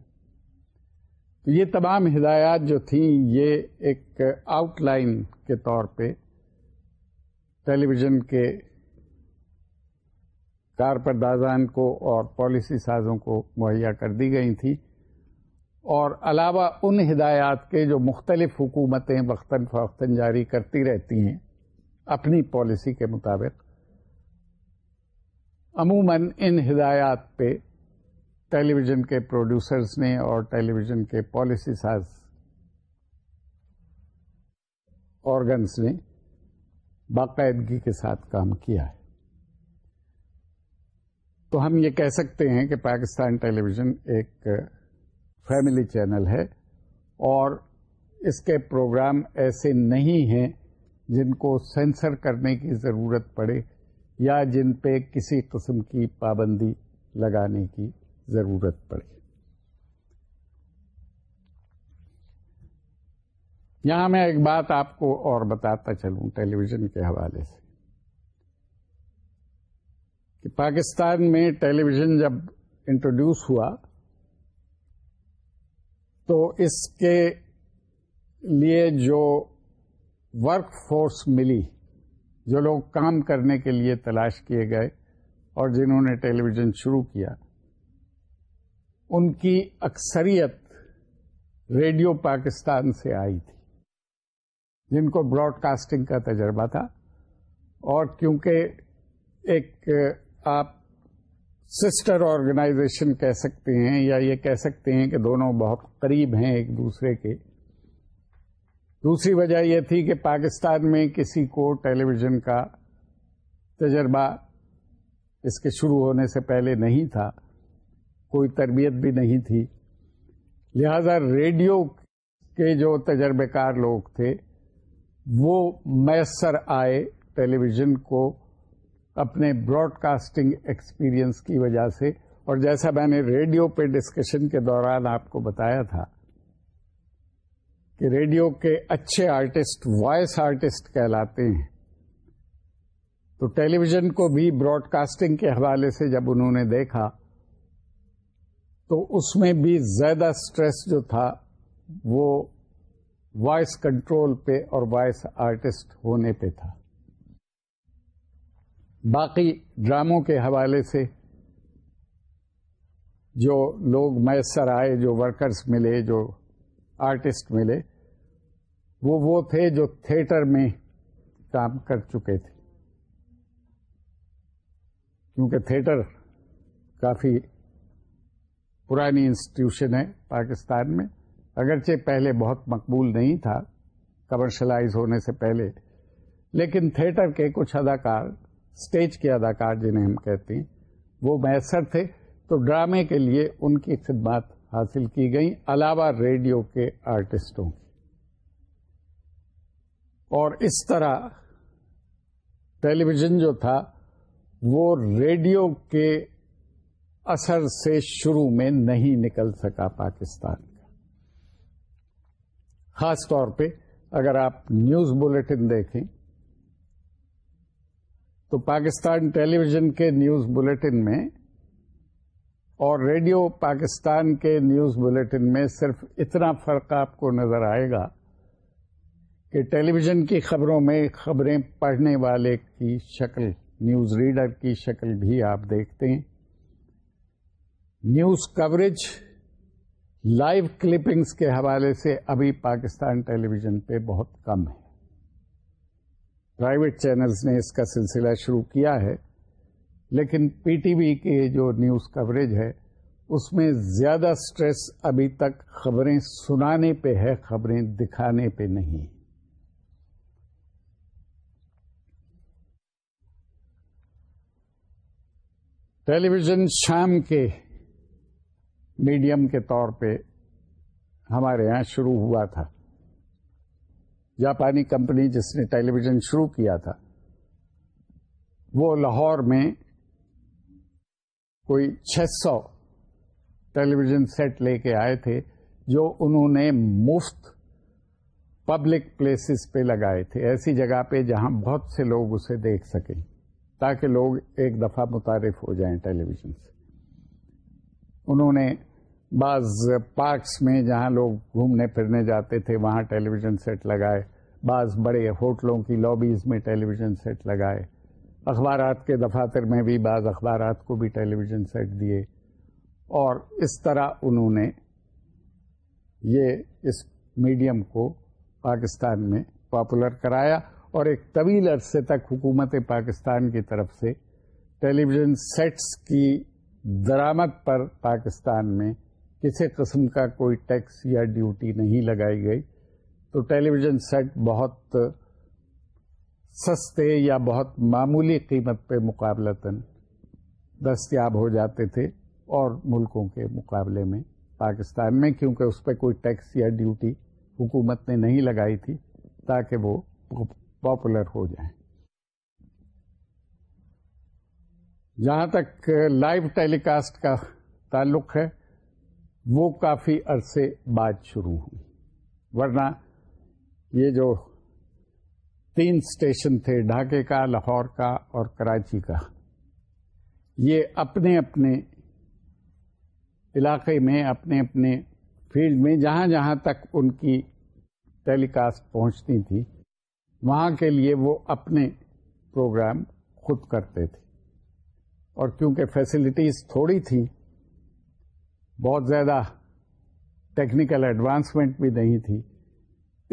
تو یہ تمام ہدایات جو تھیں یہ ایک آؤٹ لائن کے طور پہ ٹیلی ویژن کے کارکردازان کو اور پالیسی سازوں کو مہیا کر دی گئی تھیں اور علاوہ ان ہدایات کے جو مختلف حکومتیں وقتاً فوقتاً جاری کرتی رہتی ہیں اپنی پالیسی کے مطابق عموماً ان ہدایات پہ ٹیلی ویژن کے پروڈیوسرز نے اور ٹیلی ویژن کے پالیسی ساز آرگنس نے باقاعدگی کے ساتھ کام کیا ہے تو ہم یہ کہہ سکتے ہیں کہ پاکستان ٹیلی ویژن ایک فیملی چینل ہے اور اس کے پروگرام ایسے نہیں ہیں جن کو سینسر کرنے کی ضرورت پڑے یا جن پہ کسی قسم کی پابندی لگانے کی ضرورت پڑے یہاں میں ایک بات آپ کو اور بتاتا چلوں ٹیلی ویژن کے حوالے سے کہ پاکستان میں ٹیلی ویژن جب انٹروڈیوس ہوا تو اس کے لیے جو ورک فورس ملی جو لوگ کام کرنے کے لیے تلاش کیے گئے اور جنہوں نے ٹیلی ویژن شروع کیا ان کی اکثریت ریڈیو پاکستان سے آئی تھی جن کو براڈ کاسٹنگ کا تجربہ تھا اور کیونکہ ایک آپ سسٹر آرگنائزیشن کہہ سکتے ہیں یا یہ کہہ سکتے ہیں کہ دونوں بہت قریب ہیں ایک دوسرے کے دوسری وجہ یہ تھی کہ پاکستان میں کسی کو ٹیلی ویژن کا تجربہ اس کے شروع ہونے سے پہلے نہیں تھا کوئی تربیت بھی نہیں تھی لہذا ریڈیو کے جو تجربے کار لوگ تھے وہ میسر آئے ٹیلی ویژن کو اپنے براڈ کاسٹنگ ایکسپیرئنس کی وجہ سے اور جیسا میں نے ریڈیو پہ ڈسکشن کے دوران آپ کو بتایا تھا کہ ریڈیو کے اچھے آرٹسٹ وائس آرٹسٹ کہلاتے ہیں تو ٹیلی ویژن کو بھی براڈ کاسٹنگ کے حوالے سے جب انہوں نے دیکھا تو اس میں بھی زیادہ اسٹریس جو تھا وہ وائس کنٹرول پہ اور وائس آرٹسٹ ہونے پہ تھا باقی ڈراموں کے حوالے سے جو لوگ میسر آئے جو ورکرز ملے جو آرٹسٹ ملے وہ وہ تھے جو تھیٹر میں کام کر چکے تھے کیونکہ تھیٹر کافی پرانی انسٹیٹیوشن ہے پاکستان میں اگرچہ پہلے بہت مقبول نہیں تھا کمرشلائز ہونے سے پہلے لیکن تھیٹر کے کچھ اداکار اسٹیج کے اداکار جنہیں ہم کہتے ہیں وہ میسر تھے تو ڈرامے کے لیے ان کی خدمات حاصل کی گئیں علاوہ ریڈیو کے آرٹسٹوں کی اور اس طرح ٹیلی ویژن جو تھا وہ ریڈیو کے اثر سے شروع میں نہیں نکل سکا پاکستان کا خاص طور پہ اگر آپ نیوز بلٹن دیکھیں تو پاکستان ٹیلی ویژن کے نیوز بلٹن میں اور ریڈیو پاکستان کے نیوز بلٹن میں صرف اتنا فرق آپ کو نظر آئے گا کہ ٹیلی ویژن کی خبروں میں خبریں پڑھنے والے کی شکل نیوز ریڈر کی شکل بھی آپ دیکھتے ہیں نیوز کوریج لائیو کلپنگس کے حوالے سے ابھی پاکستان ٹیلی ویژن پہ بہت کم ہے پرائیویٹ چینلز نے اس کا سلسلہ شروع کیا ہے لیکن پی ٹی وی کے جو نیوز کوریج ہے اس میں زیادہ سٹریس ابھی تک خبریں سنانے پہ ہے خبریں دکھانے پہ نہیں ٹیلی ویژن شام کے میڈیم کے طور پہ ہمارے یہاں شروع ہوا تھا جاپانی کمپنی جس نے ٹیلی ویژن شروع کیا تھا وہ لاہور میں کوئی چھ سو ٹیلی ویژن سیٹ لے کے آئے تھے جو انہوں نے مفت پبلک پلیسز پہ لگائے تھے ایسی جگہ پہ جہاں بہت سے لوگ اسے دیکھ سکیں تاکہ لوگ ایک دفعہ متعارف ہو جائیں ٹیلی ویژن سے انہوں نے بعض پارکس میں جہاں لوگ گھومنے پھرنے جاتے تھے وہاں ٹیلی ویژن سیٹ لگائے بعض بڑے ہوٹلوں کی لابیز میں ٹیلی ویژن سیٹ لگائے اخبارات کے دفاتر میں بھی بعض اخبارات کو بھی ٹیلی ویژن سیٹ دیے اور اس طرح انہوں نے یہ اس میڈیم کو پاکستان میں پاپولر کرایا اور ایک طویل عرصے تک حکومت پاکستان کی طرف سے ٹیلی ویژن سیٹس کی درامت پر پاکستان میں کسی قسم کا کوئی ٹیکس یا ڈیوٹی نہیں لگائی گئی تو ٹیلی ویژن سیٹ بہت سستے یا بہت معمولی قیمت پہ مقابلتاً دستیاب ہو جاتے تھے اور ملکوں کے مقابلے میں پاکستان میں کیونکہ اس پہ کوئی ٹیکس یا ڈیوٹی حکومت نے نہیں لگائی تھی تاکہ وہ پاپولر ہو جائیں جہاں تک لائیو ٹیلی کاسٹ کا تعلق ہے وہ کافی عرصے بعد شروع ہوئی ورنہ یہ جو تین اسٹیشن تھے ڈھاکے کا لاہور کا اور کراچی کا یہ اپنے اپنے علاقے میں اپنے اپنے فیلڈ میں جہاں جہاں تک ان کی ٹیلی کاسٹ پہنچتی تھی وہاں کے لیے وہ اپنے پروگرام خود کرتے تھے اور کیونکہ فیسلٹیز تھوڑی تھیں بہت زیادہ ٹیکنیکل ایڈوانسمنٹ بھی نہیں تھی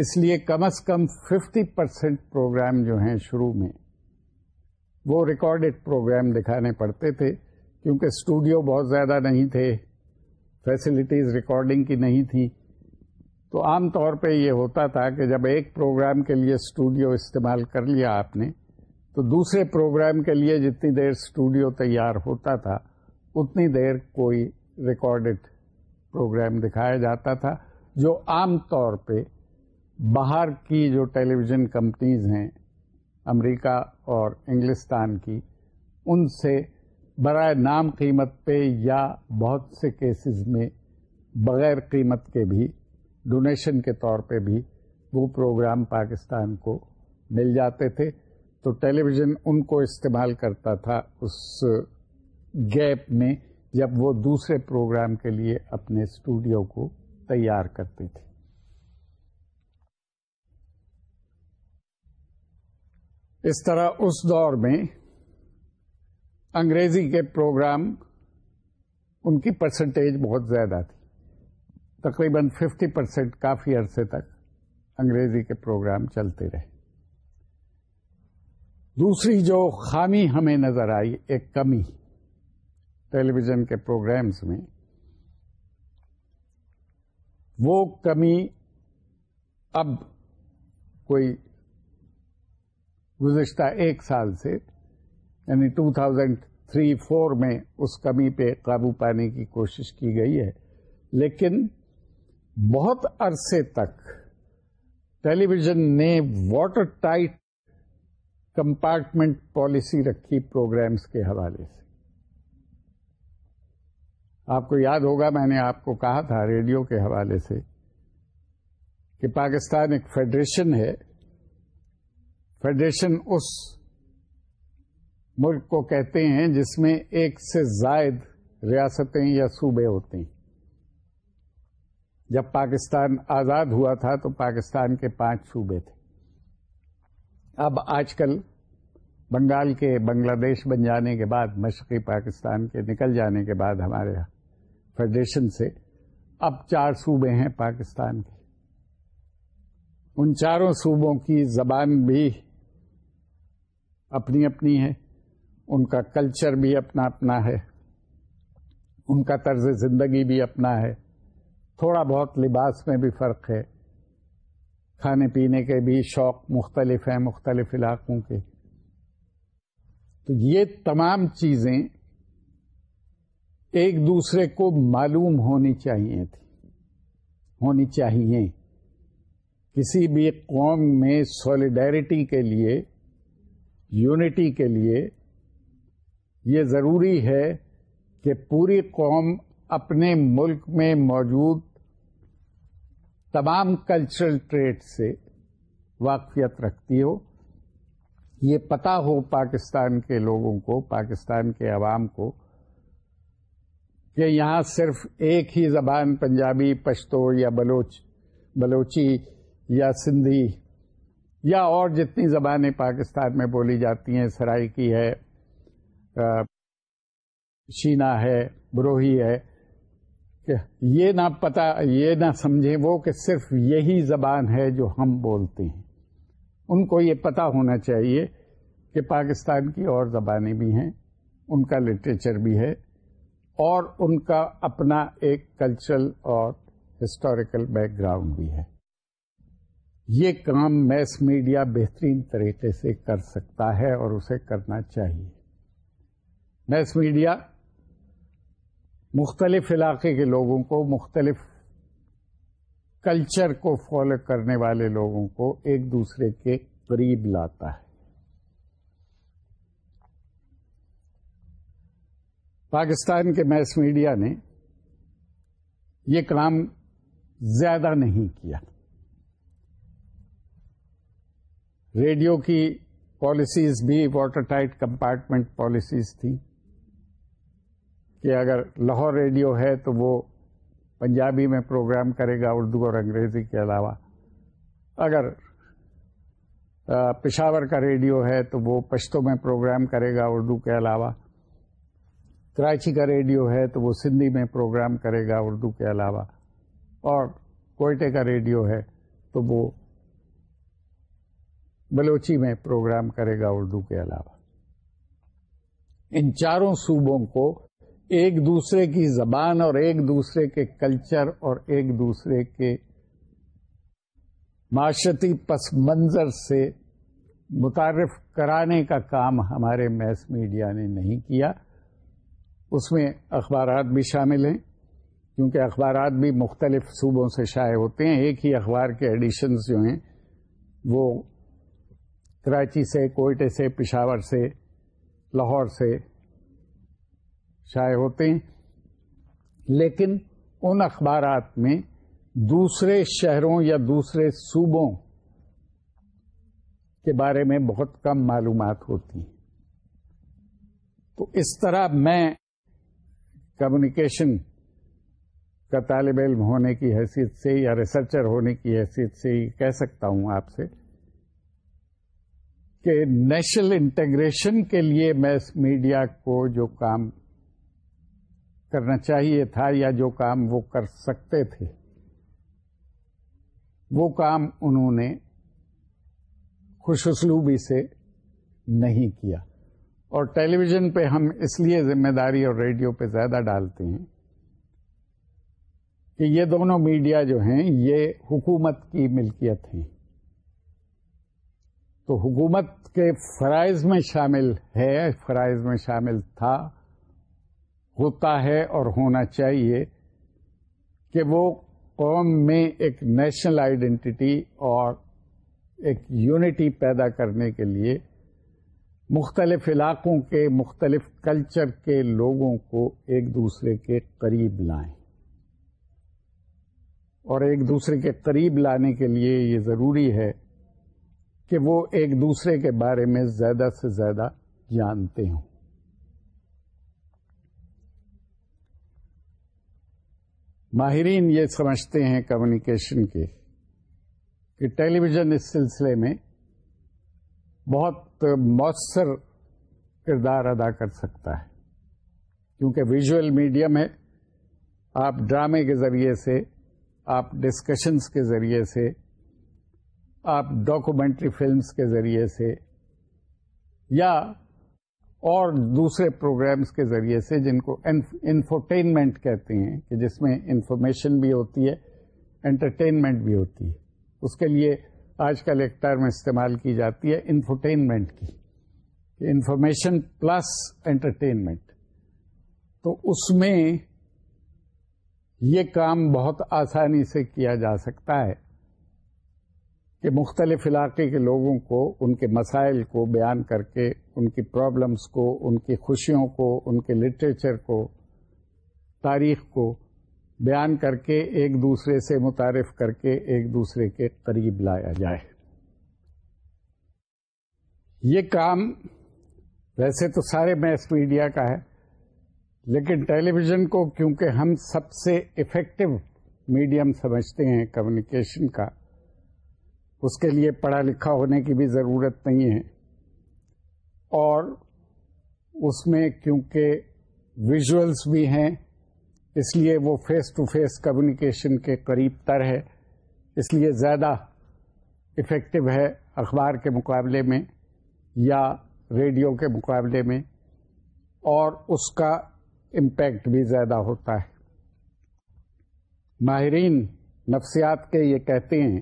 اس لیے کم از کم ففٹی پرسینٹ پروگرام جو ہیں شروع میں وہ ریکارڈڈ پروگرام دکھانے پڑتے تھے کیونکہ اسٹوڈیو بہت زیادہ نہیں تھے فیسلٹیز ریکارڈنگ کی نہیں تھی تو عام طور پہ یہ ہوتا تھا کہ جب ایک پروگرام کے لیے اسٹوڈیو استعمال کر لیا آپ نے تو دوسرے پروگرام کے لیے جتنی دیر اسٹوڈیو تیار ہوتا تھا اتنی دیر کوئی ریکارڈڈ پروگرام دکھایا جاتا تھا جو عام طور پہ باہر کی جو ٹیلی ویژن کمپنیز ہیں امریکہ اور انگلستان کی ان سے برائے نام قیمت پہ یا بہت سے کیسز میں بغیر قیمت کے بھی ڈونیشن کے طور پہ بھی وہ پروگرام پاکستان کو مل جاتے تھے تو ٹیلی ویژن ان کو استعمال کرتا تھا اس گیپ میں جب وہ دوسرے پروگرام کے لیے اپنے اسٹوڈیو کو تیار کرتی تھی اس طرح اس دور میں انگریزی کے پروگرام ان کی پرسنٹیج بہت زیادہ تھی تقریباً ففٹی پرسینٹ کافی عرصے تک انگریزی کے پروگرام چلتے رہے دوسری جو خامی ہمیں نظر آئی ایک کمی ٹیلی ویژن کے پروگرامس میں وہ کمی اب کوئی گزشتہ ایک سال سے یعنی 2003-4 میں اس کمی پہ قابو پانے کی کوشش کی گئی ہے لیکن بہت عرصے تک ٹیلی ویژن نے واٹر ٹائٹ کمپارٹمنٹ پالیسی رکھی پروگرامس کے حوالے سے آپ کو یاد ہوگا میں نے آپ کو کہا تھا ریڈیو کے حوالے سے کہ پاکستان ایک فیڈریشن ہے فیڈریشن اس ملک کو کہتے ہیں جس میں ایک سے زائد ریاستیں یا صوبے ہوتے ہیں جب پاکستان آزاد ہوا تھا تو پاکستان کے پانچ صوبے تھے اب آج کل بنگال کے بنگلہ دیش بن جانے کے بعد مشرقی پاکستان کے نکل جانے کے بعد ہمارے یہاں فیڈریشن سے اب چار صوبے ہیں پاکستان کے ان چاروں صوبوں کی زبان بھی اپنی اپنی ہے ان کا کلچر بھی اپنا اپنا ہے ان کا طرز زندگی بھی اپنا ہے تھوڑا بہت لباس میں بھی فرق ہے کھانے پینے کے بھی شوق مختلف ہیں مختلف علاقوں کے تو یہ تمام چیزیں ایک دوسرے کو معلوم ہونی چاہیے تھی ہونی چاہیے کسی بھی قوم میں سالیڈیرٹی کے لیے یونٹی کے لیے یہ ضروری ہے کہ پوری قوم اپنے ملک میں موجود تمام کلچرل ٹریڈ سے واقفیت رکھتی ہو یہ پتا ہو پاکستان کے لوگوں کو پاکستان کے عوام کو کہ یہاں صرف ایک ہی زبان پنجابی پشتو یا بلوچ بلوچی یا سندھی یا اور جتنی زبانیں پاکستان میں بولی جاتی ہیں سرائکی ہے شینا ہے بروہی ہے کہ یہ نہ پتہ یہ نہ سمجھیں وہ کہ صرف یہی زبان ہے جو ہم بولتے ہیں ان کو یہ پتہ ہونا چاہیے کہ پاکستان کی اور زبانیں بھی ہیں ان کا لٹریچر بھی ہے اور ان کا اپنا ایک کلچرل اور ہسٹوریکل بیک گراؤنڈ بھی ہے یہ کام میس میڈیا بہترین طریقے سے کر سکتا ہے اور اسے کرنا چاہیے میس میڈیا مختلف علاقے کے لوگوں کو مختلف کلچر کو فالو کرنے والے لوگوں کو ایک دوسرے کے قریب لاتا ہے پاکستان کے میس میڈیا نے یہ کلام زیادہ نہیں کیا ریڈیو کی پالیسیز بھی واٹر ٹائٹ کمپارٹمنٹ پالیسیز تھیں کہ اگر لاہور ریڈیو ہے تو وہ پنجابی میں پروگرام کرے گا اردو اور انگریزی کے علاوہ اگر پشاور کا ریڈیو ہے تو وہ پشتو میں پروگرام کرے گا اردو کے علاوہ کراچی کا ریڈیو ہے تو وہ سندھی میں پروگرام کرے گا اردو کے علاوہ اور کوئٹے کا ریڈیو ہے تو وہ بلوچی میں پروگرام کرے گا اردو کے علاوہ ان چاروں صوبوں کو ایک دوسرے کی زبان اور ایک دوسرے کے کلچر اور ایک دوسرے کے معاشرتی پس منظر سے متعارف کرانے کا کام ہمارے میس میڈیا نے نہیں کیا اس میں اخبارات بھی شامل ہیں کیونکہ اخبارات بھی مختلف صوبوں سے شائع ہوتے ہیں ایک ہی اخبار کے ایڈیشنز جو ہیں وہ کراچی سے کوئٹے سے پشاور سے لاہور سے شائع ہوتے ہیں لیکن ان اخبارات میں دوسرے شہروں یا دوسرے صوبوں کے بارے میں بہت کم معلومات ہوتی ہیں تو اس طرح میں کمیونیکیشن کا طالب علم ہونے کی حیثیت سے یا ریسرچر ہونے کی حیثیت سے ہی کہہ سکتا ہوں آپ سے کہ نیشنل انٹیگریشن کے لیے میں اس میڈیا کو جو کام کرنا چاہیے تھا یا جو کام وہ کر سکتے تھے وہ کام انہوں نے خوش اسلوبی سے نہیں کیا اور ٹیلی ویژن پہ ہم اس لیے ذمہ داری اور ریڈیو پہ زیادہ ڈالتے ہیں کہ یہ دونوں میڈیا جو ہیں یہ حکومت کی ملکیت ہیں تو حکومت کے فرائض میں شامل ہے فرائض میں شامل تھا ہوتا ہے اور ہونا چاہیے کہ وہ قوم میں ایک نیشنل آئیڈینٹی اور ایک یونٹی پیدا کرنے کے لیے مختلف علاقوں کے مختلف کلچر کے لوگوں کو ایک دوسرے کے قریب لائیں اور ایک دوسرے کے قریب لانے کے لیے یہ ضروری ہے کہ وہ ایک دوسرے کے بارے میں زیادہ سے زیادہ جانتے ہوں ماہرین یہ سمجھتے ہیں کمیونیکیشن کے کہ ٹیلی ویژن اس سلسلے میں بہت مؤثر کردار ادا کر سکتا ہے کیونکہ ویژول میڈیم ہے آپ ڈرامے کے ذریعے سے آپ ڈسکشنس کے ذریعے سے آپ ڈاکومینٹری فلمس کے ذریعے سے یا اور دوسرے پروگرامس کے ذریعے سے جن کو انفرٹینمنٹ کہتے ہیں کہ جس میں انفارمیشن بھی ہوتی ہے انٹرٹینمنٹ بھی ہوتی ہے اس کے لیے آج کل ایک ٹرم استعمال کی جاتی ہے انفرٹینمنٹ کی انفارمیشن پلس انٹرٹینمنٹ تو اس میں یہ کام بہت آسانی سے کیا جا سکتا ہے کہ مختلف علاقے کے لوگوں کو ان کے مسائل کو بیان کر کے ان کی پرابلمس کو ان کی خوشیوں کو ان کے لٹریچر کو تاریخ کو بیان کر کے ایک دوسرے سے متعارف کر کے ایک دوسرے کے قریب لایا جائے یہ کام ویسے تو سارے میس میڈیا کا ہے لیکن ٹیلی ویژن کو کیونکہ ہم سب سے افیکٹو میڈیم سمجھتے ہیں کمیونیکیشن کا اس کے لیے پڑھا لکھا ہونے کی بھی ضرورت نہیں ہے اور اس میں کیونکہ ویژولس بھی ہیں اس لیے وہ فیس ٹو فیس کمیونیکیشن کے قریب تر ہے اس لیے زیادہ افیکٹو ہے اخبار کے مقابلے میں یا ریڈیو کے مقابلے میں اور اس کا امپیکٹ بھی زیادہ ہوتا ہے ماہرین نفسیات کے یہ کہتے ہیں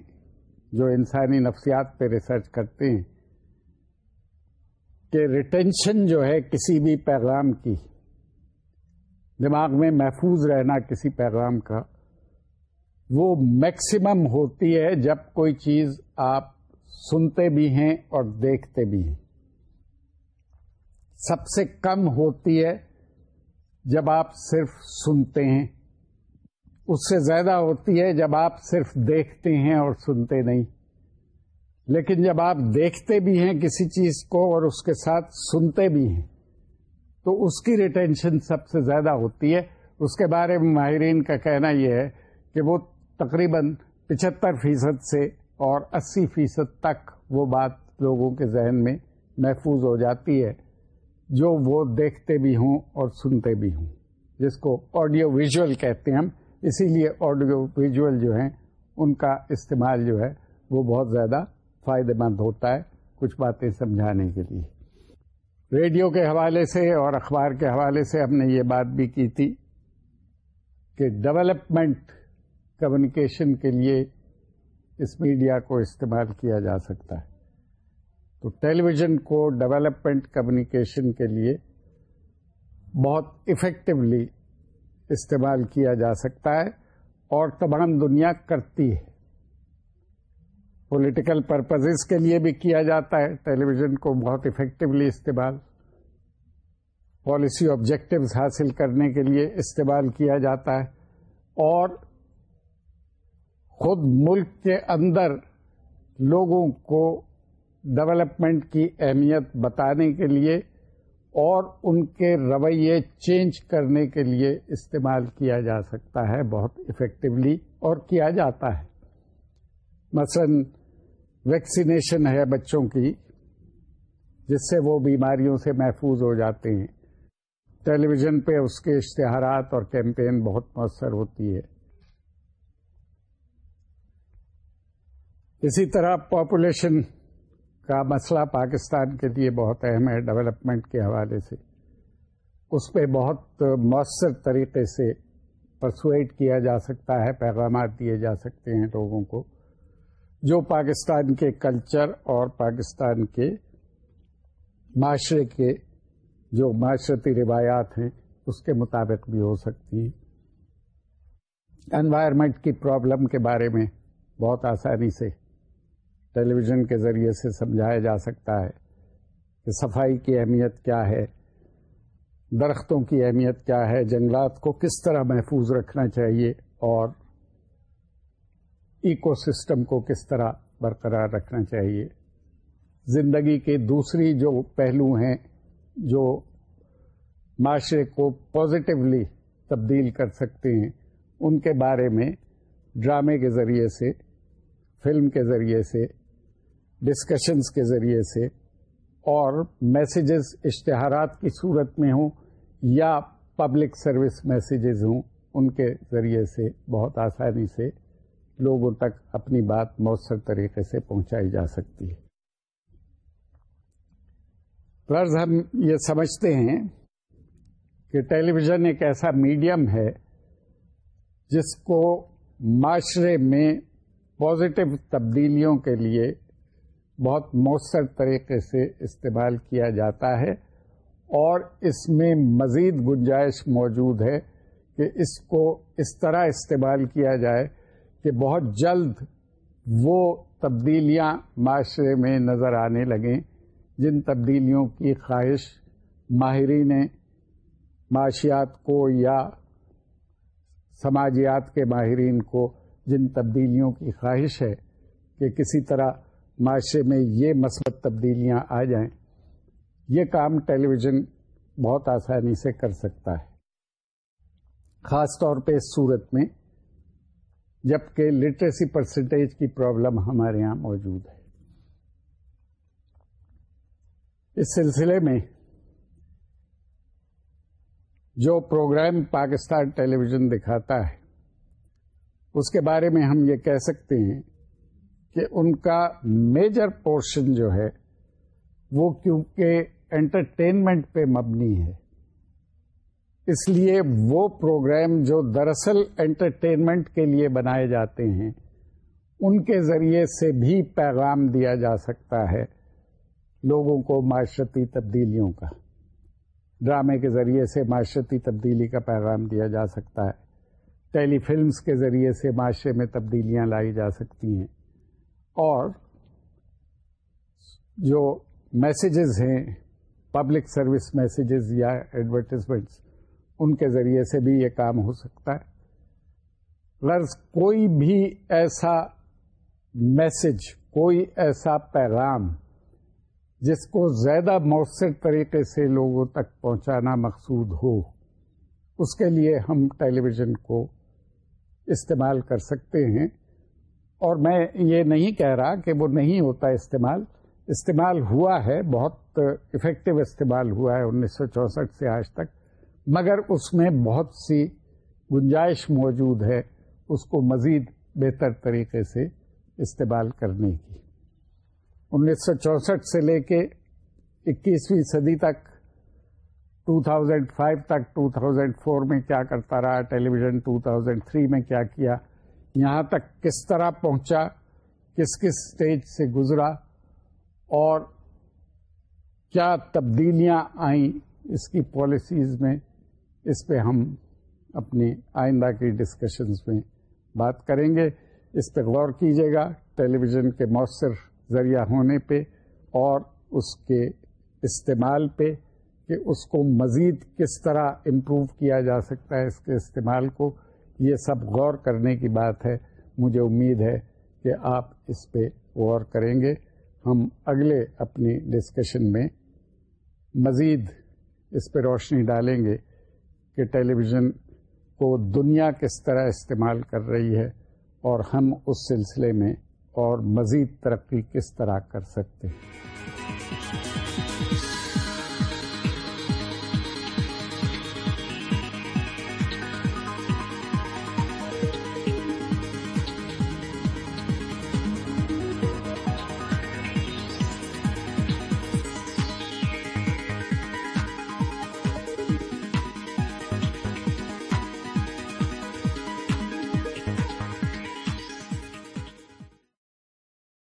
جو انسانی نفسیات پہ ریسرچ کرتے ہیں کہ ریٹینشن جو ہے کسی بھی پیغام کی دماغ میں محفوظ رہنا کسی پیغام کا وہ میکسیمم ہوتی ہے جب کوئی چیز آپ سنتے بھی ہیں اور دیکھتے بھی ہیں سب سے کم ہوتی ہے جب آپ صرف سنتے ہیں اس سے زیادہ ہوتی ہے جب آپ صرف دیکھتے ہیں اور سنتے نہیں لیکن جب آپ دیکھتے بھی ہیں کسی چیز کو اور اس کے ساتھ سنتے بھی ہیں تو اس کی ریٹینشن سب سے زیادہ ہوتی ہے اس کے بارے میں ماہرین کا کہنا یہ ہے کہ وہ تقریباً پچہتر فیصد سے اور اسی فیصد تک وہ بات لوگوں کے ذہن میں محفوظ ہو جاتی ہے جو وہ دیکھتے بھی ہوں اور سنتے بھی ہوں جس کو آڈیو ویژول کہتے ہیں ہم اسی لیے آڈیو ویژول جو ہیں ان کا استعمال جو ہے وہ بہت زیادہ فائدہ مند ہوتا ہے کچھ باتیں سمجھانے کے لیے ریڈیو کے حوالے سے اور اخبار کے حوالے سے ہم نے یہ بات بھی کی تھی کہ ڈیولپمنٹ کمیونیکیشن کے لیے اس میڈیا کو استعمال کیا جا سکتا ہے تو ٹیلی ویژن کو ڈیولپمنٹ کمیونیکیشن کے لیے بہت افیکٹولی استعمال کیا جا سکتا ہے اور تمام دنیا کرتی ہے پولیٹیکل پرپزز کے لیے بھی کیا جاتا ہے ٹیلی ویژن کو بہت افیکٹولی استعمال پالیسی آبجیکٹیوز حاصل کرنے کے لیے استعمال کیا جاتا ہے اور خود ملک کے اندر لوگوں کو ڈیولپمنٹ کی اہمیت بتانے کے لیے اور ان کے رویے چینج کرنے کے لیے استعمال کیا جا سکتا ہے بہت افیکٹولی اور کیا جاتا ہے مثلاً ویکسینیشن ہے بچوں کی جس سے وہ بیماریوں سے محفوظ ہو جاتے ہیں ٹیلی ویژن پہ اس کے اشتہارات اور کیمپین بہت مؤثر ہوتی ہے اسی طرح پاپولیشن کا مسئلہ پاکستان کے لیے بہت اہم ہے ڈیولپمنٹ کے حوالے سے اس پہ بہت مؤثر طریقے سے پرسویٹ کیا جا سکتا ہے پیغامات دیے جا سکتے ہیں لوگوں کو جو پاکستان کے کلچر اور پاکستان کے معاشرے کے جو معاشرتی روایات ہیں اس کے مطابق بھی ہو سکتی ہیں انوائرمنٹ کی پرابلم کے بارے میں بہت آسانی سے ٹیلی ویژن کے ذریعے سے سمجھایا جا سکتا ہے کہ صفائی کی اہمیت کیا ہے درختوں کی اہمیت کیا ہے جنگلات کو کس طرح محفوظ رکھنا چاہیے اور ایکو سسٹم کو کس طرح برقرار رکھنا چاہیے زندگی کے دوسری جو پہلو ہیں جو معاشرے کو پازیٹیولی تبدیل کر سکتے ہیں ان کے بارے میں ڈرامے کے ذریعے سے فلم کے ذریعے سے ڈسکشنس کے ذریعے سے اور میسیجز اشتہارات کی صورت میں ہوں یا پبلک سروس میسیجز ہوں ان کے ذریعے سے بہت آسانی سے لوگوں تک اپنی بات مؤثر طریقے سے پہنچائی جا سکتی ہے فرض ہم یہ سمجھتے ہیں کہ ٹیلی ویژن ایک ایسا میڈیم ہے جس کو معاشرے میں پازیٹو تبدیلیوں کے لیے بہت مؤثر طریقے سے استعمال کیا جاتا ہے اور اس میں مزید گنجائش موجود ہے کہ اس کو اس طرح استعمال کیا جائے کہ بہت جلد وہ تبدیلیاں معاشرے میں نظر آنے لگیں جن تبدیلیوں کی خواہش ماہرین معاشیات کو یا سماجیات کے ماہرین کو جن تبدیلیوں کی خواہش ہے کہ کسی طرح معاشرے میں یہ مثبت تبدیلیاں آ جائیں یہ کام ٹیلی ویژن بہت آسانی سے کر سکتا ہے خاص طور پہ صورت میں جبکہ لٹریسی پرسنٹیج کی پرابلم ہمارے یہاں موجود ہے اس سلسلے میں جو پروگرام پاکستان ٹیلی ویژن دکھاتا ہے اس کے بارے میں ہم یہ کہہ سکتے ہیں کہ ان کا میجر پورشن جو ہے وہ کیونکہ انٹرٹینمنٹ پہ مبنی ہے اس لیے وہ پروگرام جو دراصل انٹرٹینمنٹ کے لیے بنائے جاتے ہیں ان کے ذریعے سے بھی پیغام دیا جا سکتا ہے لوگوں کو معاشرتی تبدیلیوں کا ڈرامے کے ذریعے سے معاشرتی تبدیلی کا پیغام دیا جا سکتا ہے ٹیلی فلمز کے ذریعے سے معاشرے میں تبدیلیاں لائی جا سکتی ہیں اور جو میسیجز ہیں پبلک سروس میسیجز یا ایڈورٹیزمنٹس ان کے ذریعے سے بھی یہ کام ہو سکتا ہے کوئی بھی ایسا میسج کوئی ایسا پیغام جس کو زیادہ مؤثر طریقے سے لوگوں تک پہنچانا مقصود ہو اس کے لیے ہم ٹیلی ویژن کو استعمال کر سکتے ہیں اور میں یہ نہیں کہہ رہا کہ وہ نہیں ہوتا استعمال استعمال ہوا ہے بہت افیکٹو استعمال ہوا ہے انیس سو چونسٹھ سے آج تک مگر اس میں بہت سی گنجائش موجود ہے اس کو مزید بہتر طریقے سے استعمال کرنے کی انیس سو چونسٹھ سے لے کے اکیسویں صدی تک ٹو تھاؤزینڈ فائیو تک ٹو تھاؤزینڈ فور میں کیا کرتا رہا ویژن ٹو تھاؤزینڈ تھری میں کیا کیا یہاں تک کس طرح پہنچا کس کس سٹیج سے گزرا اور کیا تبدیلیاں آئیں اس کی پالیسیز میں اس پہ ہم اپنی آئندہ کی ڈسکشنز میں بات کریں گے اس پہ غور کیجیے گا ٹیلی ویژن کے مؤثر ذریعہ ہونے پہ اور اس کے استعمال پہ کہ اس کو مزید کس طرح امپروو کیا جا سکتا ہے اس کے استعمال کو یہ سب غور کرنے کی بات ہے مجھے امید ہے کہ آپ اس پہ غور کریں گے ہم اگلے اپنی ڈسکشن میں مزید اس پہ روشنی ڈالیں گے کہ ٹیلی ویژن کو دنیا کس طرح استعمال کر رہی ہے اور ہم اس سلسلے میں اور مزید ترقی کس طرح کر سکتے ہیں